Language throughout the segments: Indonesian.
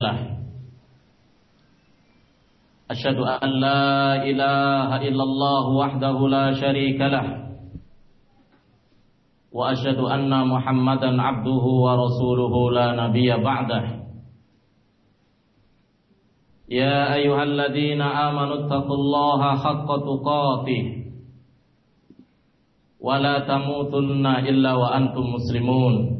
له أشهد أن لا إله إلا الله وحده لا شريك له وأشهد أن محمدا عبده ورسوله لا نبي بعده. يا أيها الذين آمنوا اتقوا الله حق تقاته ولا تموتن إلا وأنتم مسلمون.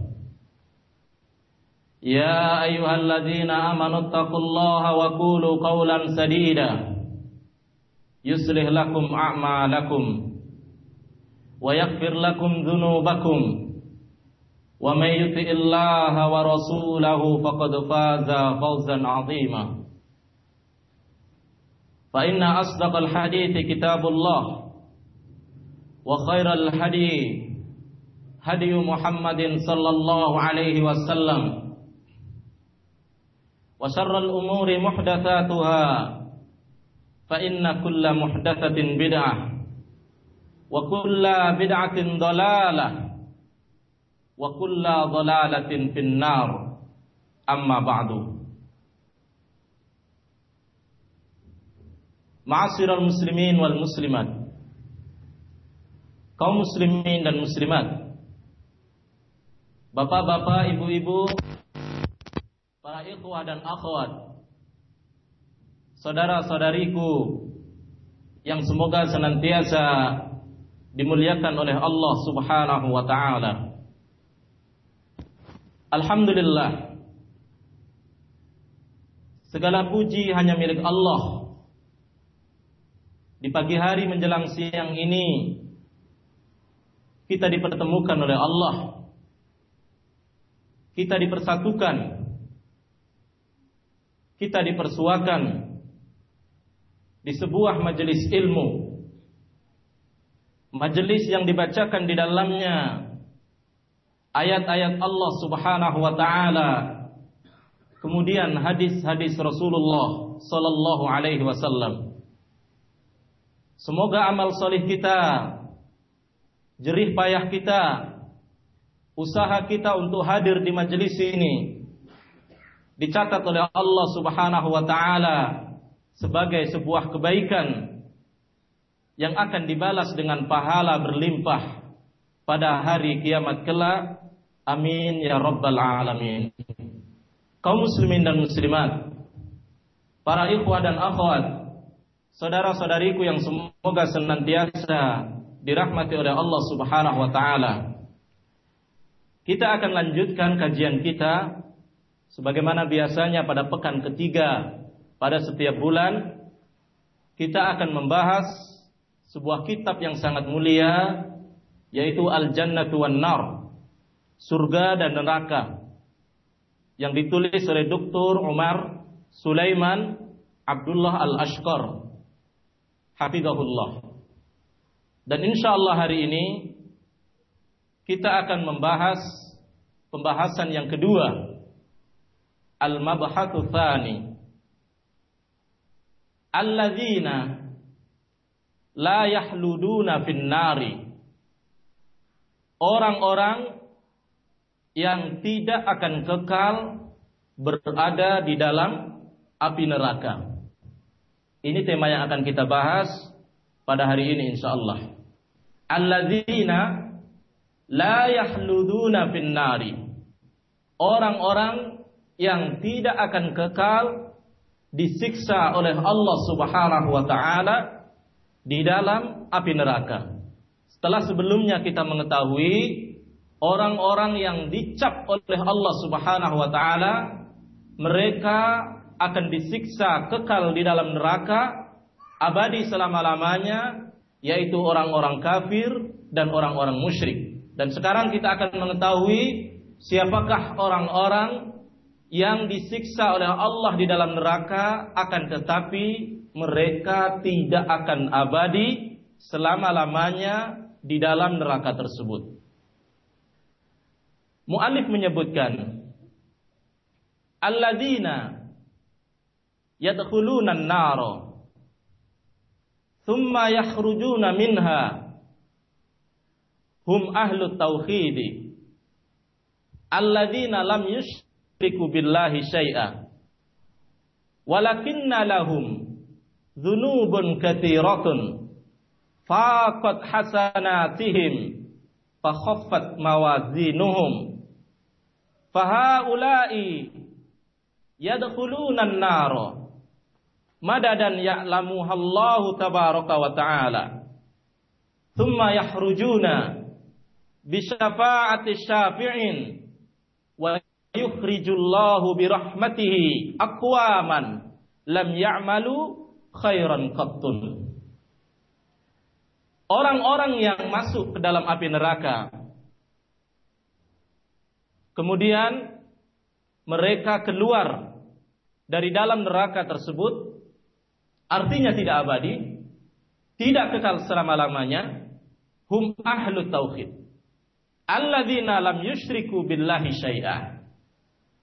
يا أيها الذين آمنوا اتقوا الله وقولوا قولا سديدا. يصلح لكم أعمالكم ويغفر لكم ذنوبكم. ومن يطع الله ورسوله فقد فاز فوزا عظيما. فإن أصدق الحديث كتاب الله وخير الحديث هدي محمد صلى الله عليه وسلم. وشر الأمور محدثاتها فإن كل محدثة بدعة وكل بدعة ضلالة وكل ضلالة في النار أما بعد معاشر المسلمين والمسلمات kaum muslimin dan muslimat Bapak-bapak, ibu-ibu para ikhwah dan akhwat, saudara-saudariku yang semoga senantiasa dimuliakan oleh Allah Subhanahu wa taala. Alhamdulillah. Segala puji hanya milik Allah. Di pagi hari menjelang siang ini kita dipertemukan oleh Allah. Kita dipersatukan kita dipersuakan di sebuah majelis ilmu. Majelis yang dibacakan di dalamnya ayat-ayat Allah Subhanahu wa taala. Kemudian hadis-hadis Rasulullah sallallahu alaihi wasallam. Semoga amal solih kita, jerih payah kita, usaha kita untuk hadir di majelis ini dicatat oleh Allah Subhanahu wa taala sebagai sebuah kebaikan yang akan dibalas dengan pahala berlimpah pada hari kiamat kelak. Amin ya rabbal alamin. Kaum muslimin dan muslimat, para ikhwah dan akhwat, saudara-saudariku yang semoga senantiasa dirahmati oleh Allah Subhanahu wa taala. Kita akan lanjutkan kajian kita Sebagaimana biasanya pada pekan ketiga pada setiap bulan kita akan membahas sebuah kitab yang sangat mulia yaitu Al-Jannatu wan Nar. Surga dan neraka yang ditulis oleh Dr. Umar Sulaiman Abdullah Al-Ashqar hafizahullah. Dan insya Allah hari ini kita akan membahas pembahasan yang kedua Al-mabhatsu tsani Alladzina la yahluduna fin nari Orang-orang yang tidak akan kekal berada di dalam api neraka. Ini tema yang akan kita bahas pada hari ini insyaallah. Alladzina la yahluduna fin nari. Orang-orang yang tidak akan kekal disiksa oleh Allah Subhanahu wa taala di dalam api neraka. Setelah sebelumnya kita mengetahui orang-orang yang dicap oleh Allah Subhanahu wa taala mereka akan disiksa kekal di dalam neraka abadi selama-lamanya yaitu orang-orang kafir dan orang-orang musyrik. Dan sekarang kita akan mengetahui siapakah orang-orang yang disiksa oleh Allah di dalam neraka akan tetapi mereka tidak akan abadi selama-lamanya di dalam neraka tersebut. Mu'alif menyebutkan Alladzina yadkhuluna an-nara thumma yakhrujuna minha hum ahlu tauhid alladzina lam yushriku billahi syai'a. Walakinna lahum dzunubun katsiratun faqat hasanatihim fakhaffat mawazinuhum. Fahaula'i yadkhuluna an-nar. Madadan ya'lamuha Allah tabaraka wa ta'ala. Thumma yakhrujuna bi syafa'ati syafi'in yukhrijullahu bi rahmatihi aqwaman lam ya'malu khairan qattun Orang-orang yang masuk ke dalam api neraka kemudian mereka keluar dari dalam neraka tersebut artinya tidak abadi, tidak kekal selama-lamanya, hum ahlu tauhid. Alladzina lam yusyriku billahi syai'ah.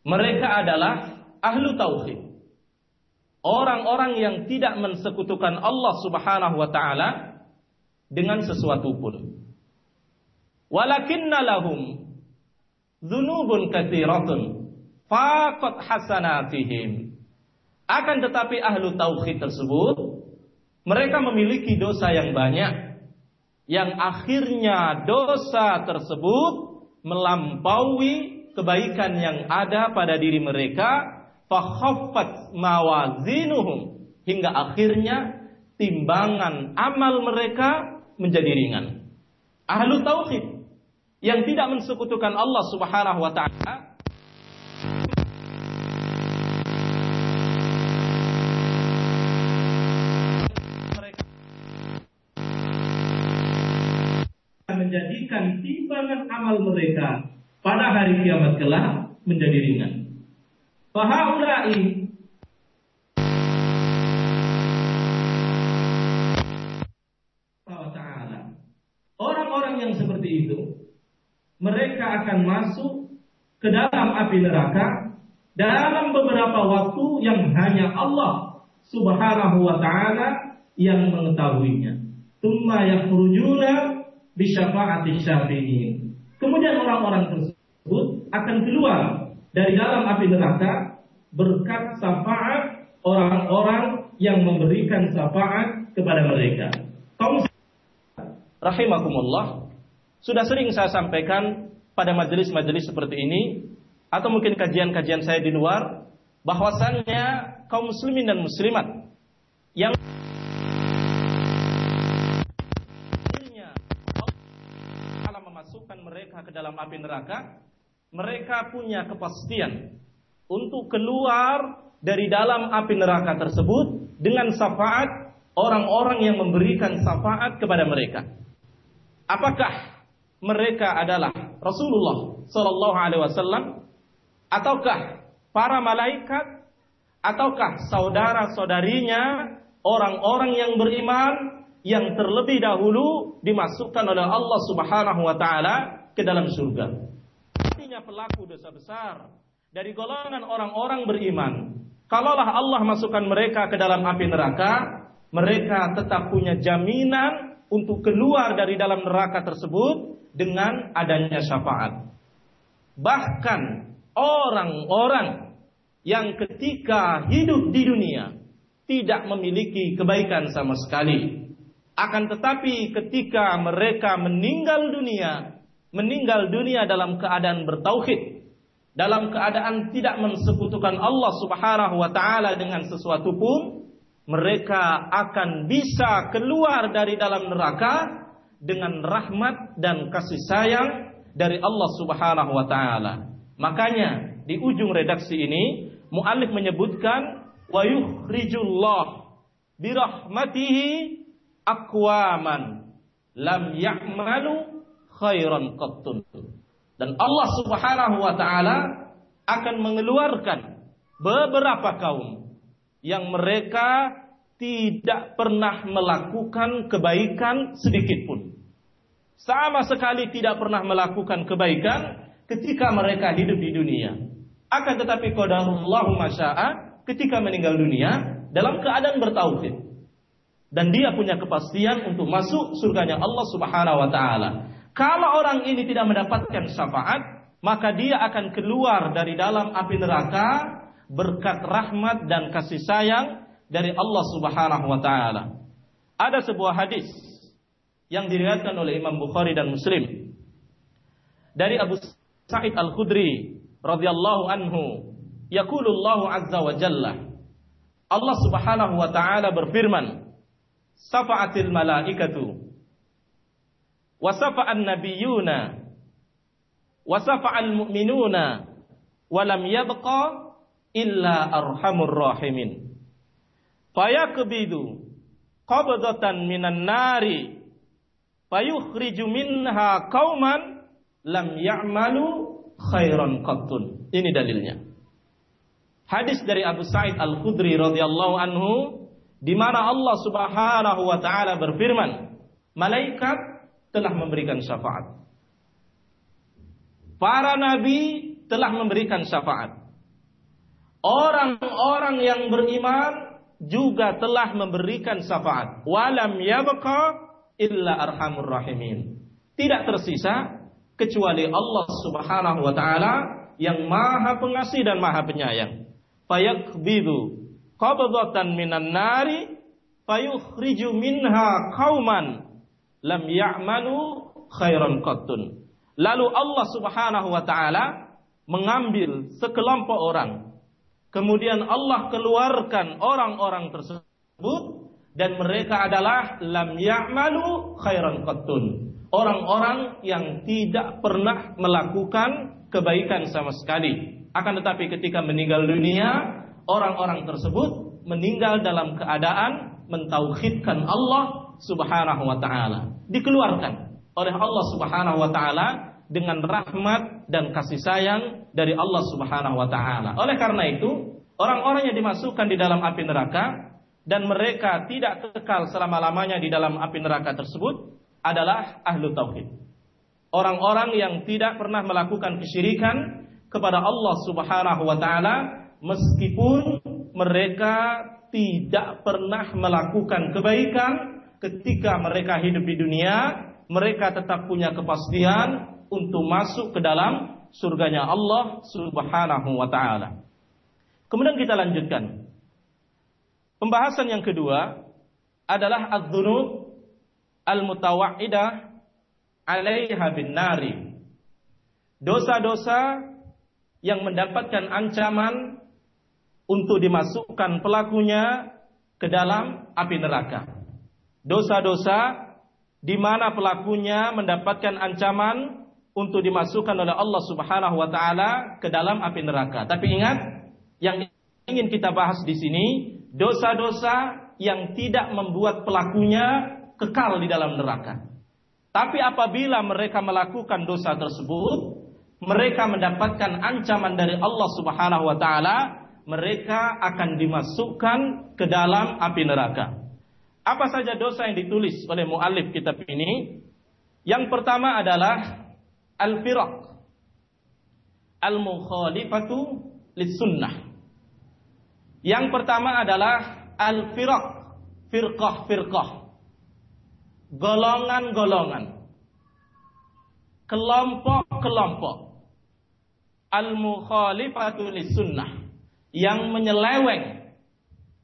Mereka adalah ahlu tauhid. Orang-orang yang tidak mensekutukan Allah Subhanahu wa taala dengan sesuatu pun. Walakinna lahum dzunubun katsiratun faqat hasanatihim akan tetapi ahlu tauhid tersebut mereka memiliki dosa yang banyak yang akhirnya dosa tersebut melampaui kebaikan yang ada pada diri mereka fakhaffat mawazinuhum hingga akhirnya timbangan amal mereka menjadi ringan. Ahlu tauhid yang tidak mensekutukan Allah Subhanahu wa taala menjadikan timbangan amal mereka pada hari kiamat kelak menjadi ringan. Fahaulai Orang-orang yang seperti itu mereka akan masuk ke dalam api neraka dalam beberapa waktu yang hanya Allah Subhanahu wa taala yang mengetahuinya. Tumma yakhrujuna bisyafaati syafi'in. Kemudian orang-orang tersebut akan keluar dari dalam api neraka berkat syafaat orang-orang yang memberikan syafaat kepada mereka. Kaum rahimakumullah sudah sering saya sampaikan pada majelis-majelis seperti ini atau mungkin kajian-kajian saya di luar bahwasannya kaum muslimin dan muslimat yang ke dalam api neraka, mereka punya kepastian untuk keluar dari dalam api neraka tersebut dengan syafaat orang-orang yang memberikan syafaat kepada mereka. Apakah mereka adalah Rasulullah Sallallahu Alaihi Wasallam ataukah para malaikat ataukah saudara-saudarinya orang-orang yang beriman yang terlebih dahulu dimasukkan oleh Allah Subhanahu wa taala ke dalam surga. Artinya pelaku dosa besar dari golongan orang-orang beriman. Kalaulah Allah masukkan mereka ke dalam api neraka, mereka tetap punya jaminan untuk keluar dari dalam neraka tersebut dengan adanya syafaat. Bahkan orang-orang yang ketika hidup di dunia tidak memiliki kebaikan sama sekali. Akan tetapi ketika mereka meninggal dunia, meninggal dunia dalam keadaan bertauhid, dalam keadaan tidak mensekutukan Allah Subhanahu wa taala dengan sesuatu pun, mereka akan bisa keluar dari dalam neraka dengan rahmat dan kasih sayang dari Allah Subhanahu wa taala. Makanya di ujung redaksi ini muallif menyebutkan wa yukhrijullah birahmatihi aqwaman lam ya'malu khairan qattun. Dan Allah Subhanahu wa taala akan mengeluarkan beberapa kaum yang mereka tidak pernah melakukan kebaikan sedikit pun. Sama sekali tidak pernah melakukan kebaikan ketika mereka hidup di dunia. Akan tetapi qadarullahu masya'a ketika meninggal dunia dalam keadaan bertauhid. Dan dia punya kepastian untuk masuk surganya Allah Subhanahu wa taala. Kalau orang ini tidak mendapatkan syafaat, maka dia akan keluar dari dalam api neraka berkat rahmat dan kasih sayang dari Allah Subhanahu wa taala. Ada sebuah hadis yang diriwayatkan oleh Imam Bukhari dan Muslim dari Abu Sa'id Al-Khudri radhiyallahu anhu, yaqulu Allah azza wa jalla Allah Subhanahu wa taala berfirman, "Safa'atil malaikatu wasafa'an nabiyuna. Wasafa'al mu'minuna. Walam yabqa illa arhamur rahimin. Fayakbidu qabdatan minan nari. Fayukhriju minha qauman lam ya'malu khairan qattun. Ini dalilnya. Hadis dari Abu Sa'id Al-Khudri radhiyallahu anhu di mana Allah Subhanahu wa taala berfirman malaikat telah memberikan syafaat. Para nabi telah memberikan syafaat. Orang-orang yang beriman juga telah memberikan syafaat. Walam yabqa illa arhamur rahimin. Tidak tersisa kecuali Allah Subhanahu wa taala yang Maha Pengasih dan Maha Penyayang. Fayaqbidu qabdatan minan nari fayukhriju minha qauman lam ya'malu khairan qattun. Lalu Allah Subhanahu wa taala mengambil sekelompok orang. Kemudian Allah keluarkan orang-orang tersebut dan mereka adalah lam ya'malu khairan qattun. Orang-orang yang tidak pernah melakukan kebaikan sama sekali. Akan tetapi ketika meninggal dunia, orang-orang tersebut meninggal dalam keadaan mentauhidkan Allah Subhanahu wa taala. Dikeluarkan oleh Allah Subhanahu wa taala dengan rahmat dan kasih sayang dari Allah Subhanahu wa taala. Oleh karena itu, orang-orang yang dimasukkan di dalam api neraka dan mereka tidak kekal selama-lamanya di dalam api neraka tersebut adalah ahlu tauhid. Orang-orang yang tidak pernah melakukan kesyirikan kepada Allah Subhanahu wa taala meskipun mereka tidak pernah melakukan kebaikan ketika mereka hidup di dunia, mereka tetap punya kepastian untuk masuk ke dalam surganya Allah Subhanahu wa taala. Kemudian kita lanjutkan. Pembahasan yang kedua adalah adz-dzunub al-mutawaidah 'alaiha bin nari. Dosa-dosa yang mendapatkan ancaman untuk dimasukkan pelakunya ke dalam api neraka dosa-dosa di mana pelakunya mendapatkan ancaman untuk dimasukkan oleh Allah Subhanahu wa taala ke dalam api neraka. Tapi ingat, yang ingin kita bahas di sini dosa-dosa yang tidak membuat pelakunya kekal di dalam neraka. Tapi apabila mereka melakukan dosa tersebut, mereka mendapatkan ancaman dari Allah Subhanahu wa taala, mereka akan dimasukkan ke dalam api neraka. Apa saja dosa yang ditulis oleh muallif kitab ini? Yang pertama adalah al-firaq. Al-mukhalifatu lis-sunnah. Yang pertama adalah al-firaq, firqah-firqah. Golongan-golongan. Kelompok-kelompok. Al-mukhalifatu lis-sunnah. Yang menyeleweng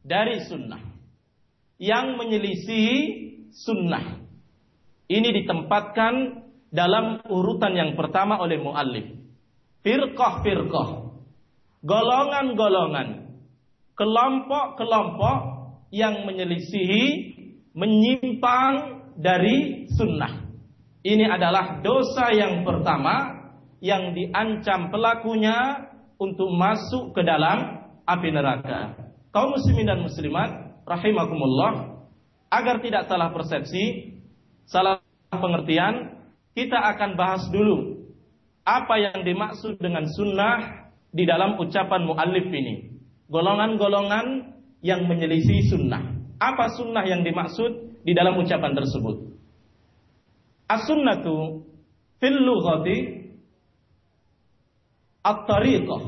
dari sunnah yang menyelisihi sunnah. Ini ditempatkan dalam urutan yang pertama oleh muallif. Firqah-firqah. Golongan-golongan. Kelompok-kelompok yang menyelisihi, menyimpang dari sunnah. Ini adalah dosa yang pertama yang diancam pelakunya untuk masuk ke dalam api neraka. Kaum muslimin dan muslimat rahimakumullah agar tidak salah persepsi, salah pengertian, kita akan bahas dulu apa yang dimaksud dengan sunnah di dalam ucapan muallif ini. Golongan-golongan yang menyelisih sunnah. Apa sunnah yang dimaksud di dalam ucapan tersebut? As-sunnatu fil lughati at-tariqah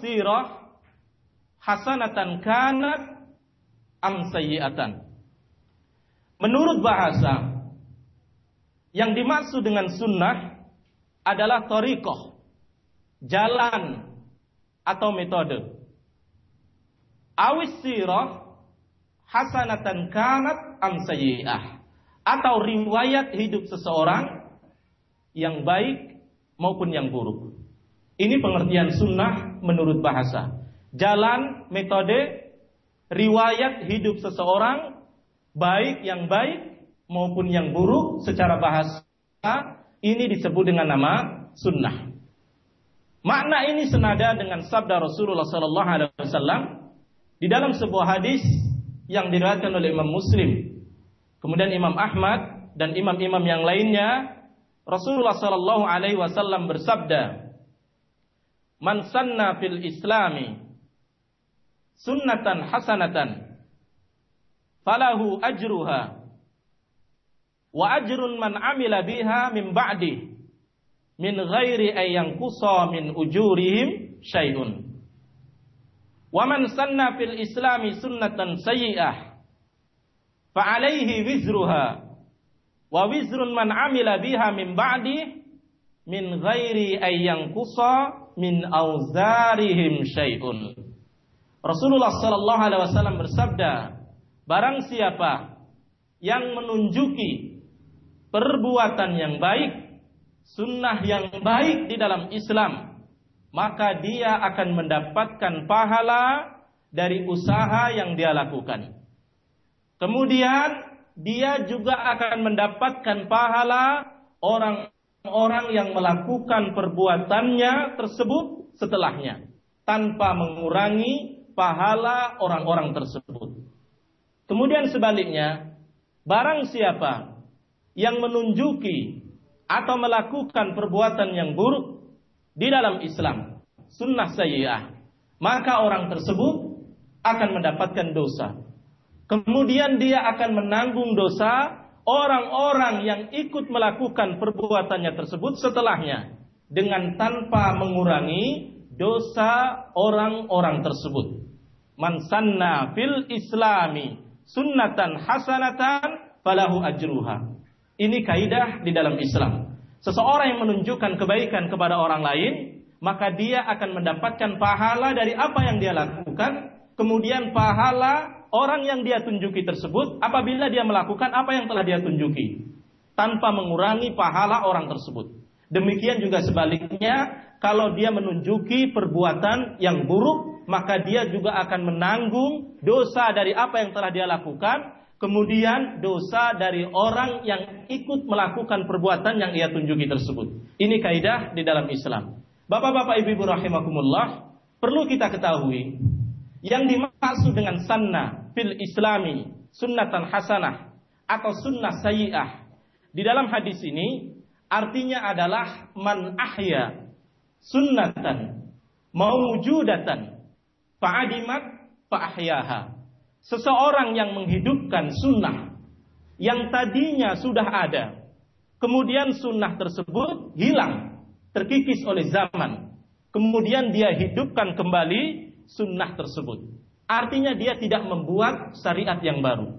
sirah hasanatan kanat am sayyi'atan. Menurut bahasa yang dimaksud dengan sunnah adalah tariqah, jalan atau metode. Awis sirah hasanatan kanat am sayyi'ah atau riwayat hidup seseorang yang baik maupun yang buruk. Ini pengertian sunnah menurut bahasa. Jalan, metode, riwayat hidup seseorang baik yang baik maupun yang buruk secara bahasa ini disebut dengan nama sunnah. Makna ini senada dengan sabda Rasulullah sallallahu alaihi wasallam di dalam sebuah hadis yang diriwayatkan oleh Imam Muslim Kemudian Imam Ahmad dan imam-imam yang lainnya Rasulullah sallallahu alaihi wasallam bersabda Man sanna fil islami sunnatan hasanatan falahu ajruha wa ajrun man amila biha min ba'di min ghairi ay yanqusa min ujurihim syai'un wa man sanna fil islami sunnatan sayyi'ah fa'alaihi wizruha wa wizrun man amila biha min ba'di min ghairi ayyang kusa min auzarihim syai'un. Rasulullah sallallahu alaihi wasallam bersabda, barang siapa yang menunjuki perbuatan yang baik, sunnah yang baik di dalam Islam, maka dia akan mendapatkan pahala dari usaha yang dia lakukan. Kemudian dia juga akan mendapatkan pahala orang-orang yang melakukan perbuatannya tersebut setelahnya tanpa mengurangi pahala orang-orang tersebut. Kemudian sebaliknya, barang siapa yang menunjuki atau melakukan perbuatan yang buruk di dalam Islam, sunnah sayyi'ah, maka orang tersebut akan mendapatkan dosa Kemudian dia akan menanggung dosa orang-orang yang ikut melakukan perbuatannya tersebut setelahnya dengan tanpa mengurangi dosa orang-orang tersebut. Man sanna fil islami sunnatan hasanatan falahu ajruha. Ini kaidah di dalam Islam. Seseorang yang menunjukkan kebaikan kepada orang lain, maka dia akan mendapatkan pahala dari apa yang dia lakukan, kemudian pahala orang yang dia tunjuki tersebut apabila dia melakukan apa yang telah dia tunjuki tanpa mengurangi pahala orang tersebut. Demikian juga sebaliknya kalau dia menunjuki perbuatan yang buruk maka dia juga akan menanggung dosa dari apa yang telah dia lakukan kemudian dosa dari orang yang ikut melakukan perbuatan yang ia tunjuki tersebut. Ini kaidah di dalam Islam. Bapak-bapak ibu-ibu rahimakumullah, perlu kita ketahui yang dimaksud dengan sanna fil islami sunnatan hasanah atau sunnah sayyi'ah. Di dalam hadis ini artinya adalah man ahya sunnatan mawjudatan fa'adimat fa'ahyaha. Seseorang yang menghidupkan sunnah yang tadinya sudah ada. Kemudian sunnah tersebut hilang, terkikis oleh zaman. Kemudian dia hidupkan kembali sunnah tersebut. Artinya dia tidak membuat syariat yang baru.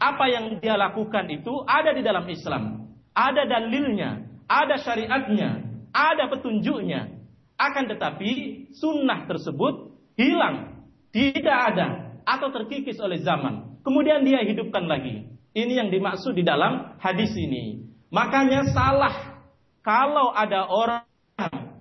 Apa yang dia lakukan itu ada di dalam Islam. Ada dalilnya, ada syariatnya, ada petunjuknya. Akan tetapi sunnah tersebut hilang, tidak ada, atau terkikis oleh zaman. Kemudian dia hidupkan lagi. Ini yang dimaksud di dalam hadis ini. Makanya salah kalau ada orang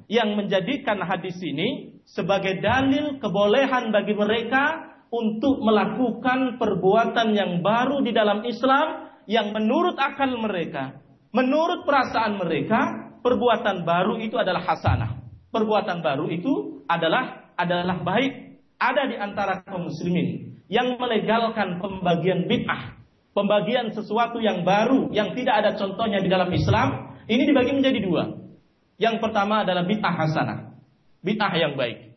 yang menjadikan hadis ini sebagai dalil kebolehan bagi mereka untuk melakukan perbuatan yang baru di dalam Islam yang menurut akal mereka, menurut perasaan mereka, perbuatan baru itu adalah hasanah. Perbuatan baru itu adalah adalah baik. Ada di antara kaum muslimin yang melegalkan pembagian bid'ah, pembagian sesuatu yang baru yang tidak ada contohnya di dalam Islam, ini dibagi menjadi dua. Yang pertama adalah bid'ah hasanah bid'ah yang baik.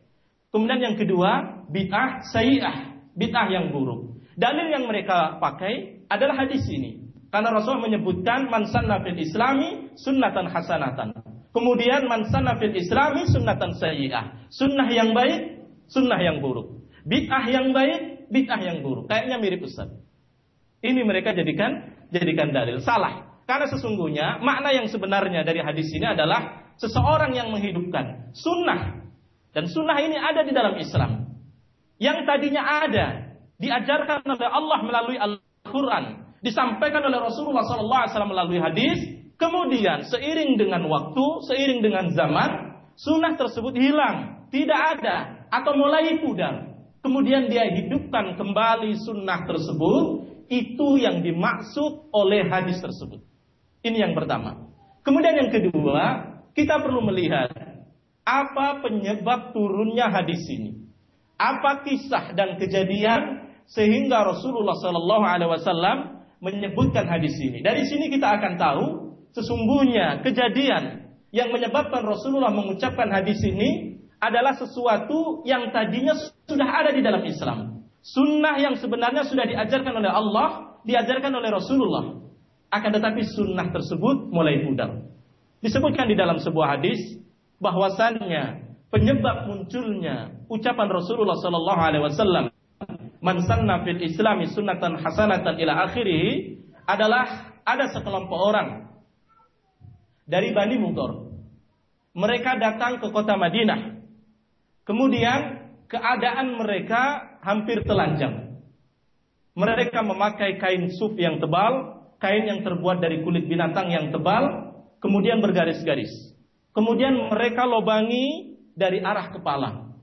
Kemudian yang kedua, bid'ah sayyi'ah, bid'ah yang buruk. Dalil yang mereka pakai adalah hadis ini. Karena Rasul menyebutkan man sanna islami sunnatan hasanatan. Kemudian man sanna fil islami sunnatan sayyi'ah. Sunnah yang baik, sunnah yang buruk. Bid'ah yang baik, bid'ah yang buruk. Kayaknya mirip Ustaz. Ini mereka jadikan jadikan dalil. Salah. Karena sesungguhnya makna yang sebenarnya dari hadis ini adalah seseorang yang menghidupkan sunnah. Dan sunnah ini ada di dalam Islam. Yang tadinya ada. Diajarkan oleh Allah melalui Al-Quran. Disampaikan oleh Rasulullah SAW melalui hadis Kemudian seiring dengan waktu, seiring dengan zaman, sunnah tersebut hilang, tidak ada atau mulai pudar. Kemudian dia hidupkan kembali sunnah tersebut, itu yang dimaksud oleh hadis tersebut. Ini yang pertama. Kemudian yang kedua, kita perlu melihat apa penyebab turunnya hadis ini. Apa kisah dan kejadian sehingga Rasulullah Shallallahu Alaihi Wasallam menyebutkan hadis ini. Dari sini kita akan tahu sesungguhnya kejadian yang menyebabkan Rasulullah mengucapkan hadis ini adalah sesuatu yang tadinya sudah ada di dalam Islam. Sunnah yang sebenarnya sudah diajarkan oleh Allah, diajarkan oleh Rasulullah. Akan tetapi sunnah tersebut mulai pudar. Disebutkan di dalam sebuah hadis bahwasannya penyebab munculnya ucapan Rasulullah Sallallahu Alaihi Wasallam man sanna fil islami sunnatan hasanatan ila akhirih adalah ada sekelompok orang dari Bani Mudor. Mereka datang ke kota Madinah. Kemudian keadaan mereka hampir telanjang. Mereka memakai kain suf yang tebal, kain yang terbuat dari kulit binatang yang tebal, kemudian bergaris-garis. Kemudian mereka lobangi dari arah kepala.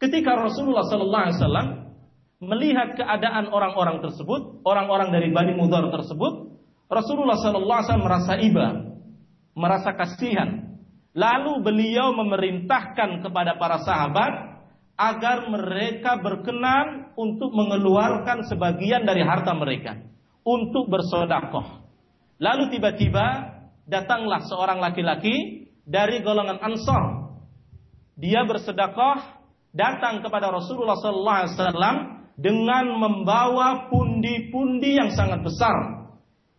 Ketika Rasulullah sallallahu alaihi wasallam melihat keadaan orang-orang tersebut, orang-orang dari Bani Mudhar tersebut, Rasulullah sallallahu alaihi wasallam merasa iba, merasa kasihan. Lalu beliau memerintahkan kepada para sahabat agar mereka berkenan untuk mengeluarkan sebagian dari harta mereka untuk bersodakoh. Lalu tiba-tiba datanglah seorang laki-laki dari golongan Ansor. Dia bersedekah datang kepada Rasulullah SAW dengan membawa pundi-pundi yang sangat besar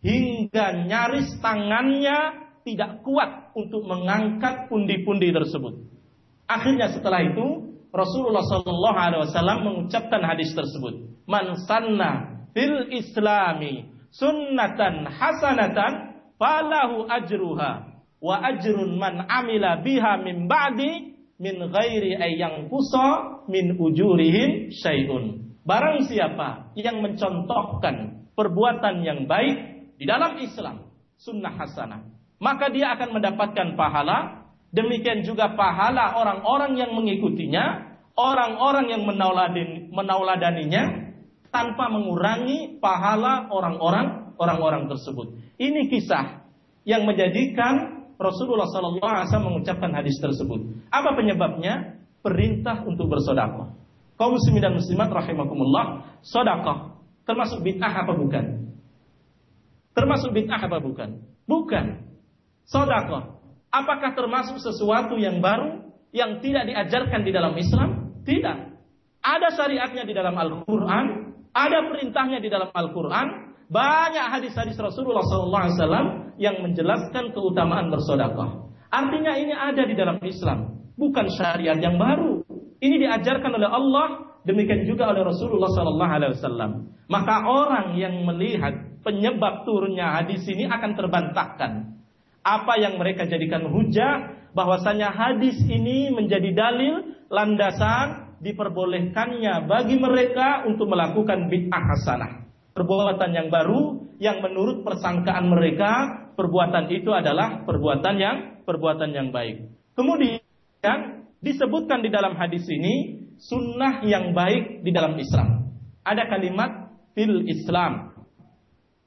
hingga nyaris tangannya tidak kuat untuk mengangkat pundi-pundi tersebut. Akhirnya setelah itu Rasulullah Shallallahu Alaihi Wasallam mengucapkan hadis tersebut. Man sanna fil Islami sunnatan hasanatan falahu ajruha wa ajrun man amila biha min ba'di min ghairi ayang kusa min ujurihim syai'un. Barang siapa yang mencontohkan perbuatan yang baik di dalam Islam, sunnah hasanah, maka dia akan mendapatkan pahala. Demikian juga pahala orang-orang yang mengikutinya, orang-orang yang menauladaninya tanpa mengurangi pahala orang-orang orang-orang tersebut. Ini kisah yang menjadikan Rasulullah SAW mengucapkan hadis tersebut. Apa penyebabnya? Perintah untuk bersodakoh. Kaum muslimin dan muslimat rahimakumullah, sodakoh termasuk bid'ah apa bukan? Termasuk bid'ah apa bukan? Bukan. Sodakoh. Apakah termasuk sesuatu yang baru yang tidak diajarkan di dalam Islam? Tidak. Ada syariatnya di dalam Al-Quran, ada perintahnya di dalam Al-Quran, banyak hadis-hadis Rasulullah SAW yang menjelaskan keutamaan bersodakoh. Artinya ini ada di dalam Islam, bukan syariat yang baru. Ini diajarkan oleh Allah, demikian juga oleh Rasulullah SAW. Maka orang yang melihat penyebab turunnya hadis ini akan terbantahkan apa yang mereka jadikan hujah bahwasanya hadis ini menjadi dalil landasan diperbolehkannya bagi mereka untuk melakukan bid'ah hasanah. Perbuatan yang baru yang menurut persangkaan mereka perbuatan itu adalah perbuatan yang perbuatan yang baik. Kemudian disebutkan di dalam hadis ini sunnah yang baik di dalam Islam. Ada kalimat fil Islam.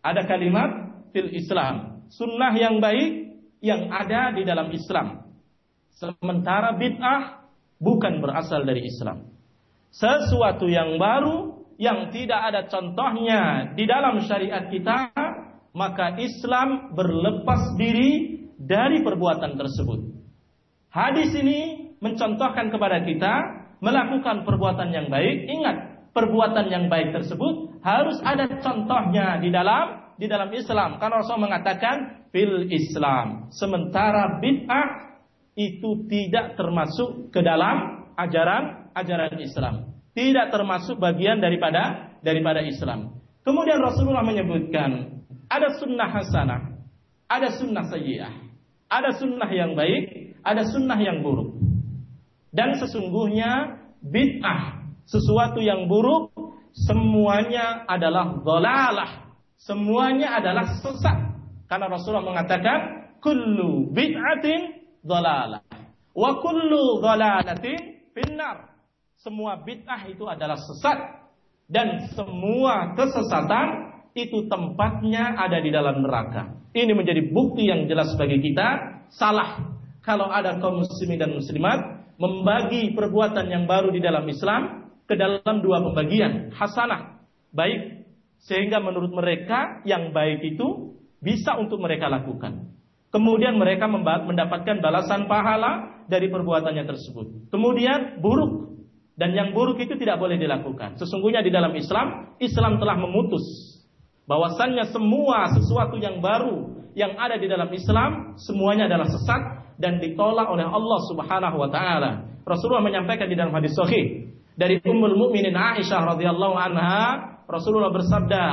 Ada kalimat fil Islam. Sunnah yang baik yang ada di dalam Islam. Sementara bid'ah bukan berasal dari Islam. Sesuatu yang baru yang tidak ada contohnya di dalam syariat kita, maka Islam berlepas diri dari perbuatan tersebut. Hadis ini mencontohkan kepada kita melakukan perbuatan yang baik. Ingat, perbuatan yang baik tersebut harus ada contohnya di dalam di dalam Islam. Karena Rasul mengatakan fil Islam. Sementara bid'ah itu tidak termasuk ke dalam ajaran ajaran Islam. Tidak termasuk bagian daripada daripada Islam. Kemudian Rasulullah menyebutkan ada sunnah hasanah, ada sunnah sayyi'ah, ada sunnah yang baik, ada sunnah yang buruk. Dan sesungguhnya bid'ah, sesuatu yang buruk, semuanya adalah dolalah. Semuanya adalah sesat. Karena Rasulullah mengatakan, kullu bid'atin dolalah. Wa kullu dolalatin finnar. Semua bid'ah itu adalah sesat dan semua kesesatan itu tempatnya ada di dalam neraka. Ini menjadi bukti yang jelas bagi kita salah kalau ada kaum muslimin dan muslimat membagi perbuatan yang baru di dalam Islam ke dalam dua pembagian, hasanah, baik sehingga menurut mereka yang baik itu bisa untuk mereka lakukan. Kemudian mereka mendapatkan balasan pahala dari perbuatannya tersebut. Kemudian buruk dan yang buruk itu tidak boleh dilakukan. Sesungguhnya di dalam Islam, Islam telah memutus bahwasannya semua sesuatu yang baru yang ada di dalam Islam semuanya adalah sesat dan ditolak oleh Allah Subhanahu wa taala. Rasulullah menyampaikan di dalam hadis sahih dari Ummul Mukminin Aisyah radhiyallahu anha, Rasulullah bersabda,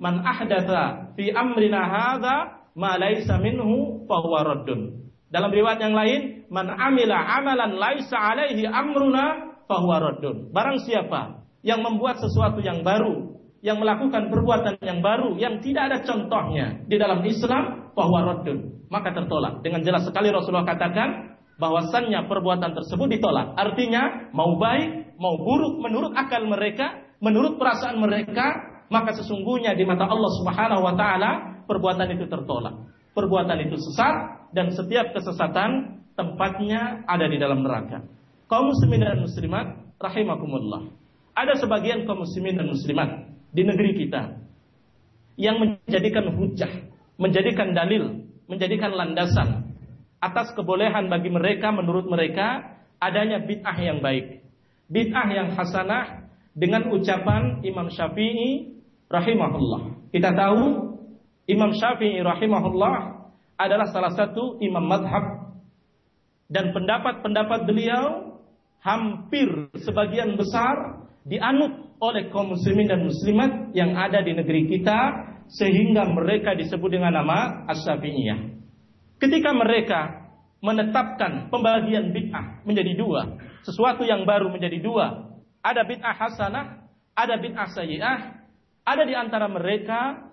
"Man ahdatha fi amrina hadza ma laisa minhu fahuwa raddun." Dalam riwayat yang lain, "Man amila amalan laisa alaihi amruna fahuwa raddun. Barang siapa yang membuat sesuatu yang baru, yang melakukan perbuatan yang baru yang tidak ada contohnya di dalam Islam, fahuwa raddun, maka tertolak. Dengan jelas sekali Rasulullah katakan bahwasannya perbuatan tersebut ditolak. Artinya mau baik, mau buruk menurut akal mereka, menurut perasaan mereka, maka sesungguhnya di mata Allah Subhanahu wa taala perbuatan itu tertolak. Perbuatan itu sesat dan setiap kesesatan tempatnya ada di dalam neraka kaum muslimin dan muslimat rahimakumullah. Ada sebagian kaum muslimin dan muslimat di negeri kita yang menjadikan hujah, menjadikan dalil, menjadikan landasan atas kebolehan bagi mereka menurut mereka adanya bid'ah yang baik. Bid'ah yang hasanah dengan ucapan Imam Syafi'i rahimahullah. Kita tahu Imam Syafi'i rahimahullah adalah salah satu imam madhab dan pendapat-pendapat beliau hampir sebagian besar dianut oleh kaum muslimin dan muslimat yang ada di negeri kita sehingga mereka disebut dengan nama As-Syafi'iyah. Ketika mereka menetapkan pembagian bid'ah menjadi dua, sesuatu yang baru menjadi dua, ada bid'ah hasanah, ada bid'ah sayyi'ah, ada di antara mereka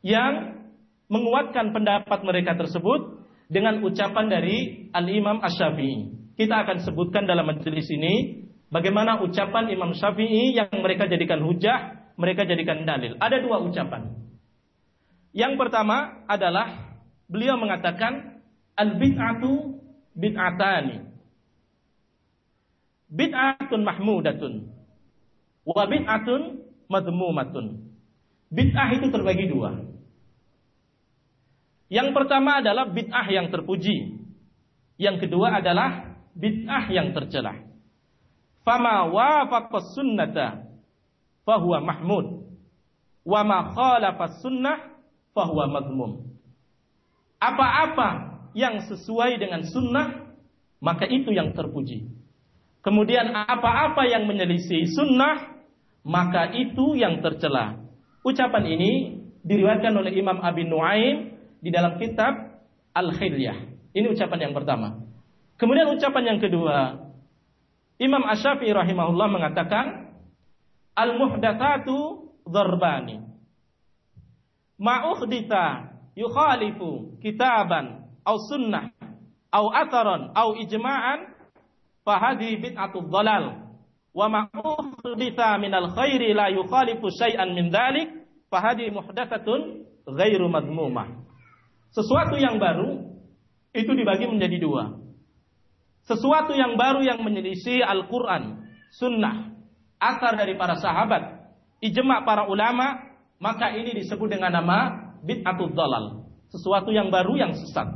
yang menguatkan pendapat mereka tersebut dengan ucapan dari Al-Imam Asy-Syafi'i. Kita akan sebutkan dalam majelis ini bagaimana ucapan Imam Syafi'i yang mereka jadikan hujah, mereka jadikan dalil. Ada dua ucapan. Yang pertama adalah beliau mengatakan al-bid'atu bid'atani. Bid'atun mahmudatun wa bid'atun madmumatun. Bid'ah itu terbagi dua. Yang pertama adalah bid'ah yang terpuji. Yang kedua adalah bid'ah yang tercela. Fama wafaqa sunnata fahuwa mahmud. Wa ma khalafa sunnah fahuwa madmum. Apa-apa yang sesuai dengan sunnah maka itu yang terpuji. Kemudian apa-apa yang menyelisih sunnah maka itu yang tercela. Ucapan ini diriwayatkan oleh Imam Abi Nuaim di dalam kitab Al-Khilyah. Ini ucapan yang pertama. Kemudian ucapan yang kedua, Imam Asy-Syafi'i rahimahullah mengatakan al-muhdatsatu dzarbani. Ma ukhdita yukhalifu kitaban au sunnah au atharan au ijma'an fa hadhi bid'atu dhalal wa ma minal khairi la yukhalifu syai'an min dzalik fa hadhi muhdatsatun ghairu madmumah. Sesuatu yang baru itu dibagi menjadi dua sesuatu yang baru yang menyelisih Al-Quran, Sunnah, asar dari para sahabat, ijma para ulama, maka ini disebut dengan nama bid'atul dalal. Sesuatu yang baru yang sesat.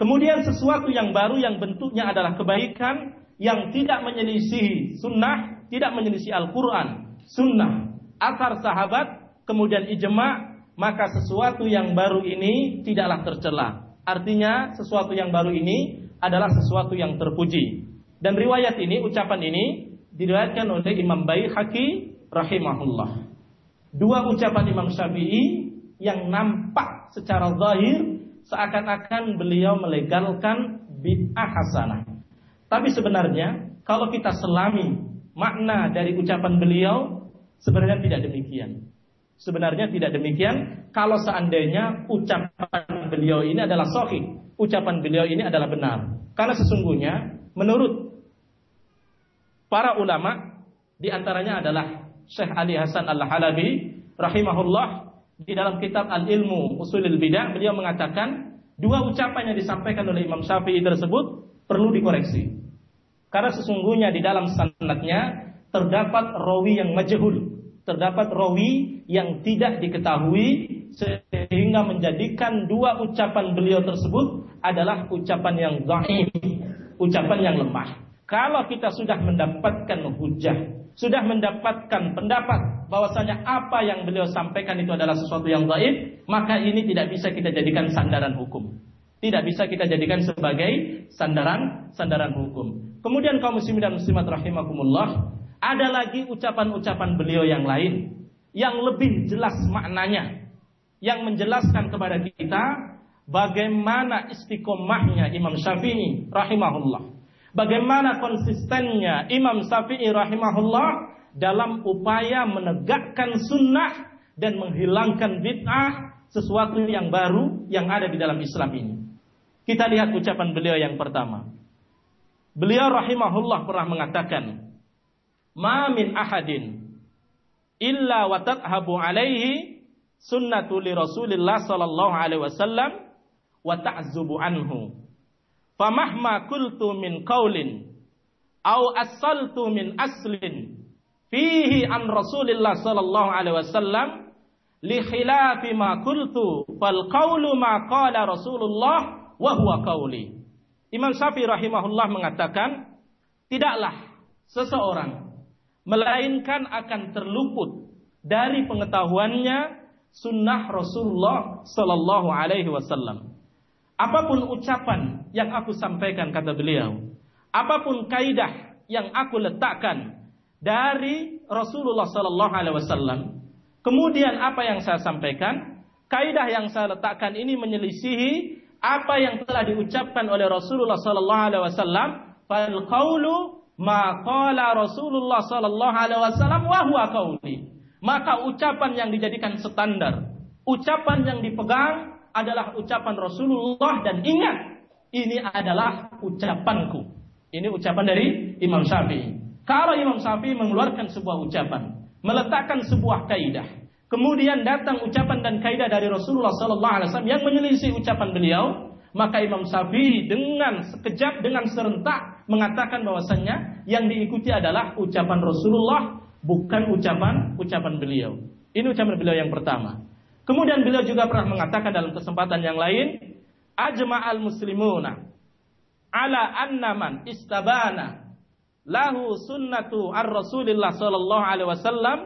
Kemudian sesuatu yang baru yang bentuknya adalah kebaikan yang tidak menyelisih sunnah, tidak menyelisih Al-Quran, sunnah, asar sahabat, kemudian ijma, maka sesuatu yang baru ini tidaklah tercela. Artinya sesuatu yang baru ini adalah sesuatu yang terpuji. Dan riwayat ini, ucapan ini diriwayatkan oleh Imam Baihaqi rahimahullah. Dua ucapan Imam Syafi'i yang nampak secara zahir seakan-akan beliau melegalkan bid'ah hasanah. Tapi sebenarnya kalau kita selami makna dari ucapan beliau sebenarnya tidak demikian. Sebenarnya tidak demikian kalau seandainya ucapan beliau ini adalah sahih, ucapan beliau ini adalah benar. Karena sesungguhnya menurut para ulama di antaranya adalah Syekh Ali Hasan Al-Halabi rahimahullah di dalam kitab Al-Ilmu Usulil Bidah beliau mengatakan dua ucapan yang disampaikan oleh Imam Syafi'i tersebut perlu dikoreksi. Karena sesungguhnya di dalam sanadnya terdapat rawi yang majhul, terdapat rawi yang tidak diketahui sehingga menjadikan dua ucapan beliau tersebut adalah ucapan yang dhaif, ucapan yang lemah. Kalau kita sudah mendapatkan hujah, sudah mendapatkan pendapat bahwasanya apa yang beliau sampaikan itu adalah sesuatu yang dhaif, maka ini tidak bisa kita jadikan sandaran hukum. Tidak bisa kita jadikan sebagai sandaran sandaran hukum. Kemudian kaum muslimin dan muslimat rahimakumullah, ada lagi ucapan-ucapan beliau yang lain yang lebih jelas maknanya yang menjelaskan kepada kita bagaimana istiqomahnya Imam Syafi'i rahimahullah. Bagaimana konsistennya Imam Syafi'i rahimahullah dalam upaya menegakkan sunnah dan menghilangkan bid'ah sesuatu yang baru yang ada di dalam Islam ini. Kita lihat ucapan beliau yang pertama. Beliau rahimahullah pernah mengatakan, ma min ahadin illa wa tadhhabu alaihi sunnatu li Rasulillah sallallahu alaihi wasallam wa ta'zubu anhu. Famahma qultu min qaulin au asaltu min aslin fihi an Rasulillah sallallahu alaihi wasallam li khilafi ma qultu fal qawlu ma qala Rasulullah wa huwa. Imam Syafi'i rahimahullah mengatakan tidaklah seseorang melainkan akan terluput dari pengetahuannya sunnah Rasulullah Sallallahu Alaihi Wasallam. Apa pun ucapan yang aku sampaikan kata beliau, apa pun kaidah yang aku letakkan dari Rasulullah Sallallahu Alaihi Wasallam, kemudian apa yang saya sampaikan, kaidah yang saya letakkan ini menyelisihi apa yang telah diucapkan oleh Rasulullah Sallallahu Alaihi Wasallam. Fal Maqala Rasulullah sallallahu alaihi wasallam wa huwa. Maka ucapan yang dijadikan standar, ucapan yang dipegang adalah ucapan Rasulullah dan ingat ini adalah ucapanku. Ini ucapan dari Imam Syafi'i. Kalau Imam Syafi'i mengeluarkan sebuah ucapan, meletakkan sebuah kaidah, kemudian datang ucapan dan kaidah dari Rasulullah sallallahu alaihi wasallam yang menyelisih ucapan beliau, maka Imam Syafi'i dengan sekejap dengan serentak mengatakan bahwasannya yang diikuti adalah ucapan Rasulullah bukan ucapan ucapan beliau. Ini ucapan beliau yang pertama. Kemudian beliau juga pernah mengatakan dalam kesempatan yang lain, ajma'al muslimuna ala anna man istabana lahu sunnatu ar Rasulillah sallallahu alaihi wasallam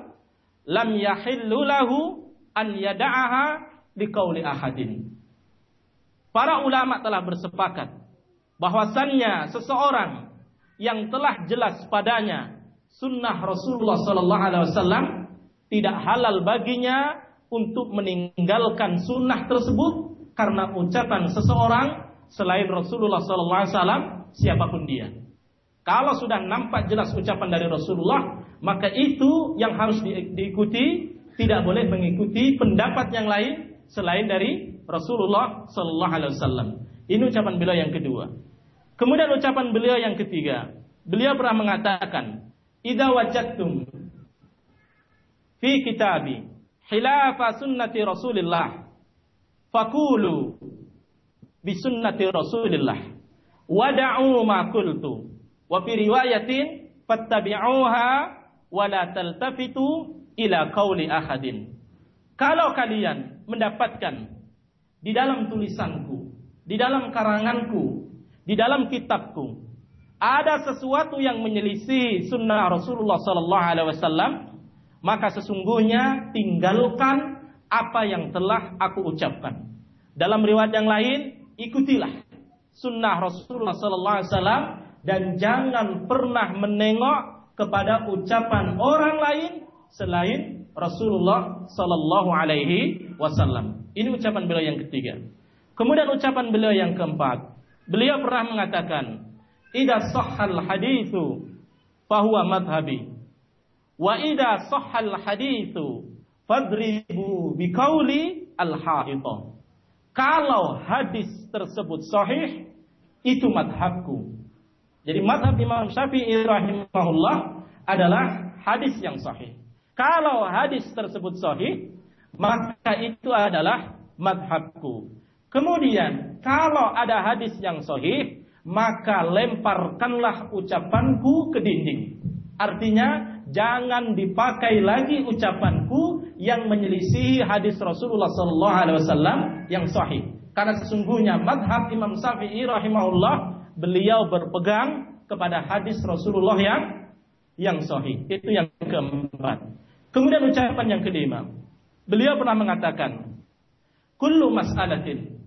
lam yahillu lahu an yada'aha liqauli ahadin. Para ulama telah bersepakat bahwasannya seseorang yang telah jelas padanya sunnah Rasulullah Sallallahu Alaihi Wasallam tidak halal baginya untuk meninggalkan sunnah tersebut karena ucapan seseorang selain Rasulullah Sallallahu Alaihi Wasallam siapa pun dia. Kalau sudah nampak jelas ucapan dari Rasulullah, maka itu yang harus diikuti, tidak boleh mengikuti pendapat yang lain selain dari Rasulullah Sallallahu Alaihi Wasallam. Ini ucapan beliau yang kedua. Kemudian ucapan beliau yang ketiga, beliau pernah mengatakan, "Idza wajadtum fi kitabi khilafa sunnati Rasulillah, faqulu bi sunnati Rasulillah wada'u ma qultu." Wa fi riwayatin fattabi'uha wa la taltafitu ila qauli ahadin. Kalau kalian mendapatkan di dalam tulisanku, di dalam karanganku di dalam kitabku ada sesuatu yang menyelisih sunnah Rasulullah sallallahu alaihi wasallam, maka sesungguhnya tinggalkan apa yang telah aku ucapkan. Dalam riwayat yang lain, ikutilah sunnah Rasulullah sallallahu alaihi wasallam dan jangan pernah menengok kepada ucapan orang lain selain Rasulullah sallallahu alaihi wasallam. Ini ucapan beliau yang ketiga. Kemudian ucapan beliau yang keempat, beliau pernah mengatakan, "Idza sahhal haditsu fahuwa madhhabi." Wa idza sahhal haditsu fadribu biqauli al-haita. Kalau hadis tersebut sahih, itu madhabku. Jadi madhab Imam Syafi'i rahimahullah adalah hadis yang sahih. Kalau hadis tersebut sahih, maka itu adalah madhabku. Kemudian, kalau ada hadis yang sahih, maka lemparkanlah ucapanku ke dinding. Artinya, jangan dipakai lagi ucapanku yang menyelisihi hadis Rasulullah wasallam yang sahih. Karena sesungguhnya madhab Imam Syafi'i rahimahullah beliau berpegang kepada hadis Rasulullah yang yang sahih. Itu yang keempat. Kemudian ucapan yang kelima. Beliau pernah mengatakan, "Kullu mas'alatin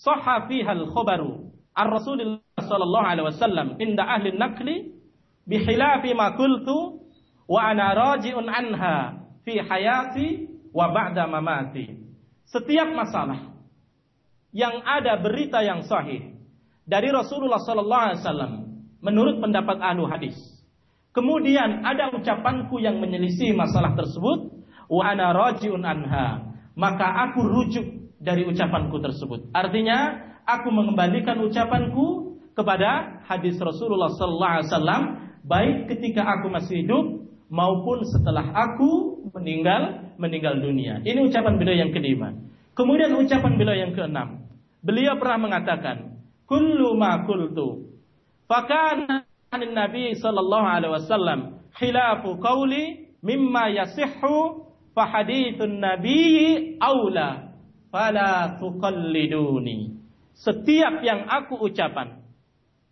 sahha fiha al-khabaru ar-Rasulillah sallallahu alaihi wasallam inda ahli nakli bihilafi ma qultu wa ana raji'un anha fi hayati wa ba'da mamati. Setiap masalah yang ada berita yang sahih dari Rasulullah sallallahu alaihi wasallam menurut pendapat ahlu hadis. Kemudian ada ucapanku yang menyelisih masalah tersebut wa ana raji'un anha, maka aku rujuk dari ucapanku tersebut. Artinya aku mengembalikan ucapanku kepada hadis Rasulullah sallallahu alaihi wasallam baik ketika aku masih hidup maupun setelah aku meninggal meninggal dunia. Ini ucapan beliau yang kelima. Kemudian ucapan beliau yang keenam. Beliau pernah mengatakan, "Kullu ma qultu fakana anin Nabi sallallahu alaihi wasallam khilafu qawli mimma yasihhu fa hadithun nabi aula fala tuqalliduni." Setiap yang aku ucapan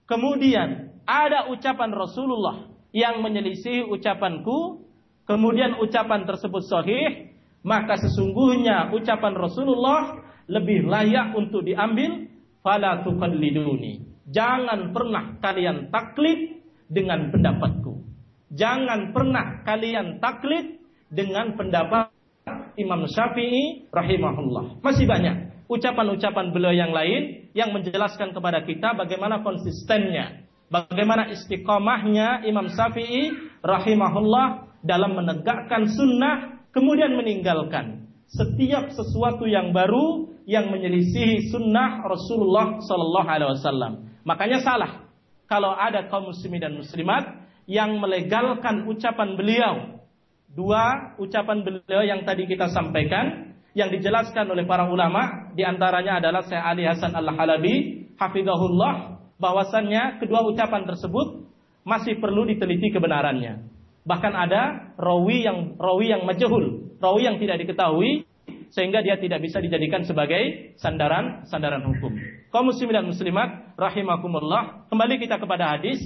kemudian ada ucapan Rasulullah yang menyelisih ucapanku, kemudian ucapan tersebut sahih, maka sesungguhnya ucapan Rasulullah lebih layak untuk diambil fala tuqalliduni. Jangan pernah kalian taklid dengan pendapatku. Jangan pernah kalian taklid dengan pendapat Imam Syafi'i rahimahullah. Masih banyak ucapan-ucapan beliau yang lain yang menjelaskan kepada kita bagaimana konsistennya bagaimana istiqomahnya Imam Syafi'i rahimahullah dalam menegakkan sunnah kemudian meninggalkan setiap sesuatu yang baru yang menyelisihi sunnah Rasulullah Sallallahu Alaihi Wasallam. Makanya salah kalau ada kaum muslimin dan muslimat yang melegalkan ucapan beliau dua ucapan beliau yang tadi kita sampaikan yang dijelaskan oleh para ulama di antaranya adalah Syekh Ali Hasan Al Halabi hafizahullah bahwasannya kedua ucapan tersebut masih perlu diteliti kebenarannya. Bahkan ada rawi yang rawi yang majhul, rawi yang tidak diketahui sehingga dia tidak bisa dijadikan sebagai sandaran sandaran hukum. Kaum muslimin dan muslimat rahimakumullah, kembali kita kepada hadis,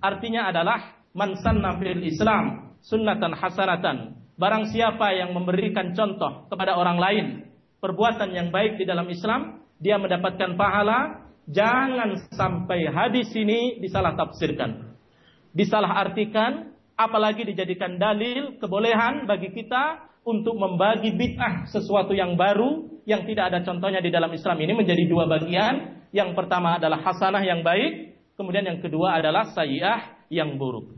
artinya adalah man sanna Islam sunnatan hasanatan. Barang siapa yang memberikan contoh kepada orang lain perbuatan yang baik di dalam Islam, dia mendapatkan pahala Jangan sampai hadis ini disalah tafsirkan. Disalah artikan, apalagi dijadikan dalil kebolehan bagi kita untuk membagi bid'ah sesuatu yang baru yang tidak ada contohnya di dalam Islam ini menjadi dua bagian. Yang pertama adalah hasanah yang baik, kemudian yang kedua adalah sayyah yang buruk.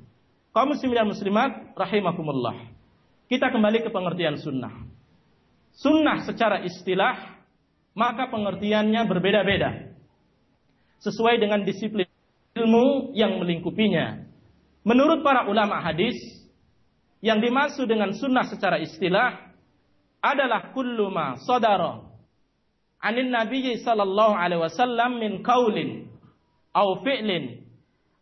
Kaum muslimin muslimat rahimakumullah. Kita kembali ke pengertian sunnah. Sunnah secara istilah maka pengertiannya berbeda-beda sesuai dengan disiplin ilmu yang melingkupinya. Menurut para ulama hadis, yang dimaksud dengan sunnah secara istilah adalah kullu ma sadara anin nabiyyi sallallahu alaihi wasallam min qaulin au fi'lin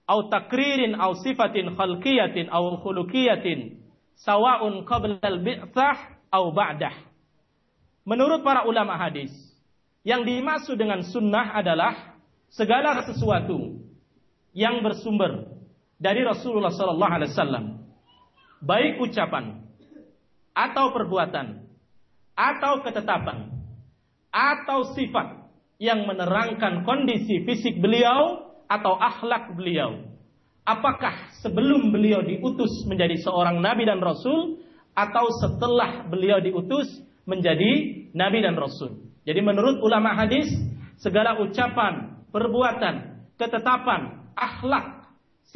au takririn au sifatin khalqiyatin au khuluqiyatin sawa'un qabla al-bi'tsah au ba'dah. Menurut para ulama hadis, yang dimaksud dengan sunnah adalah segala sesuatu yang bersumber dari Rasulullah sallallahu alaihi wasallam baik ucapan atau perbuatan atau ketetapan atau sifat yang menerangkan kondisi fisik beliau atau akhlak beliau. Apakah sebelum beliau diutus menjadi seorang nabi dan rasul atau setelah beliau diutus menjadi nabi dan rasul. Jadi menurut ulama hadis, segala ucapan, perbuatan, ketetapan, akhlak,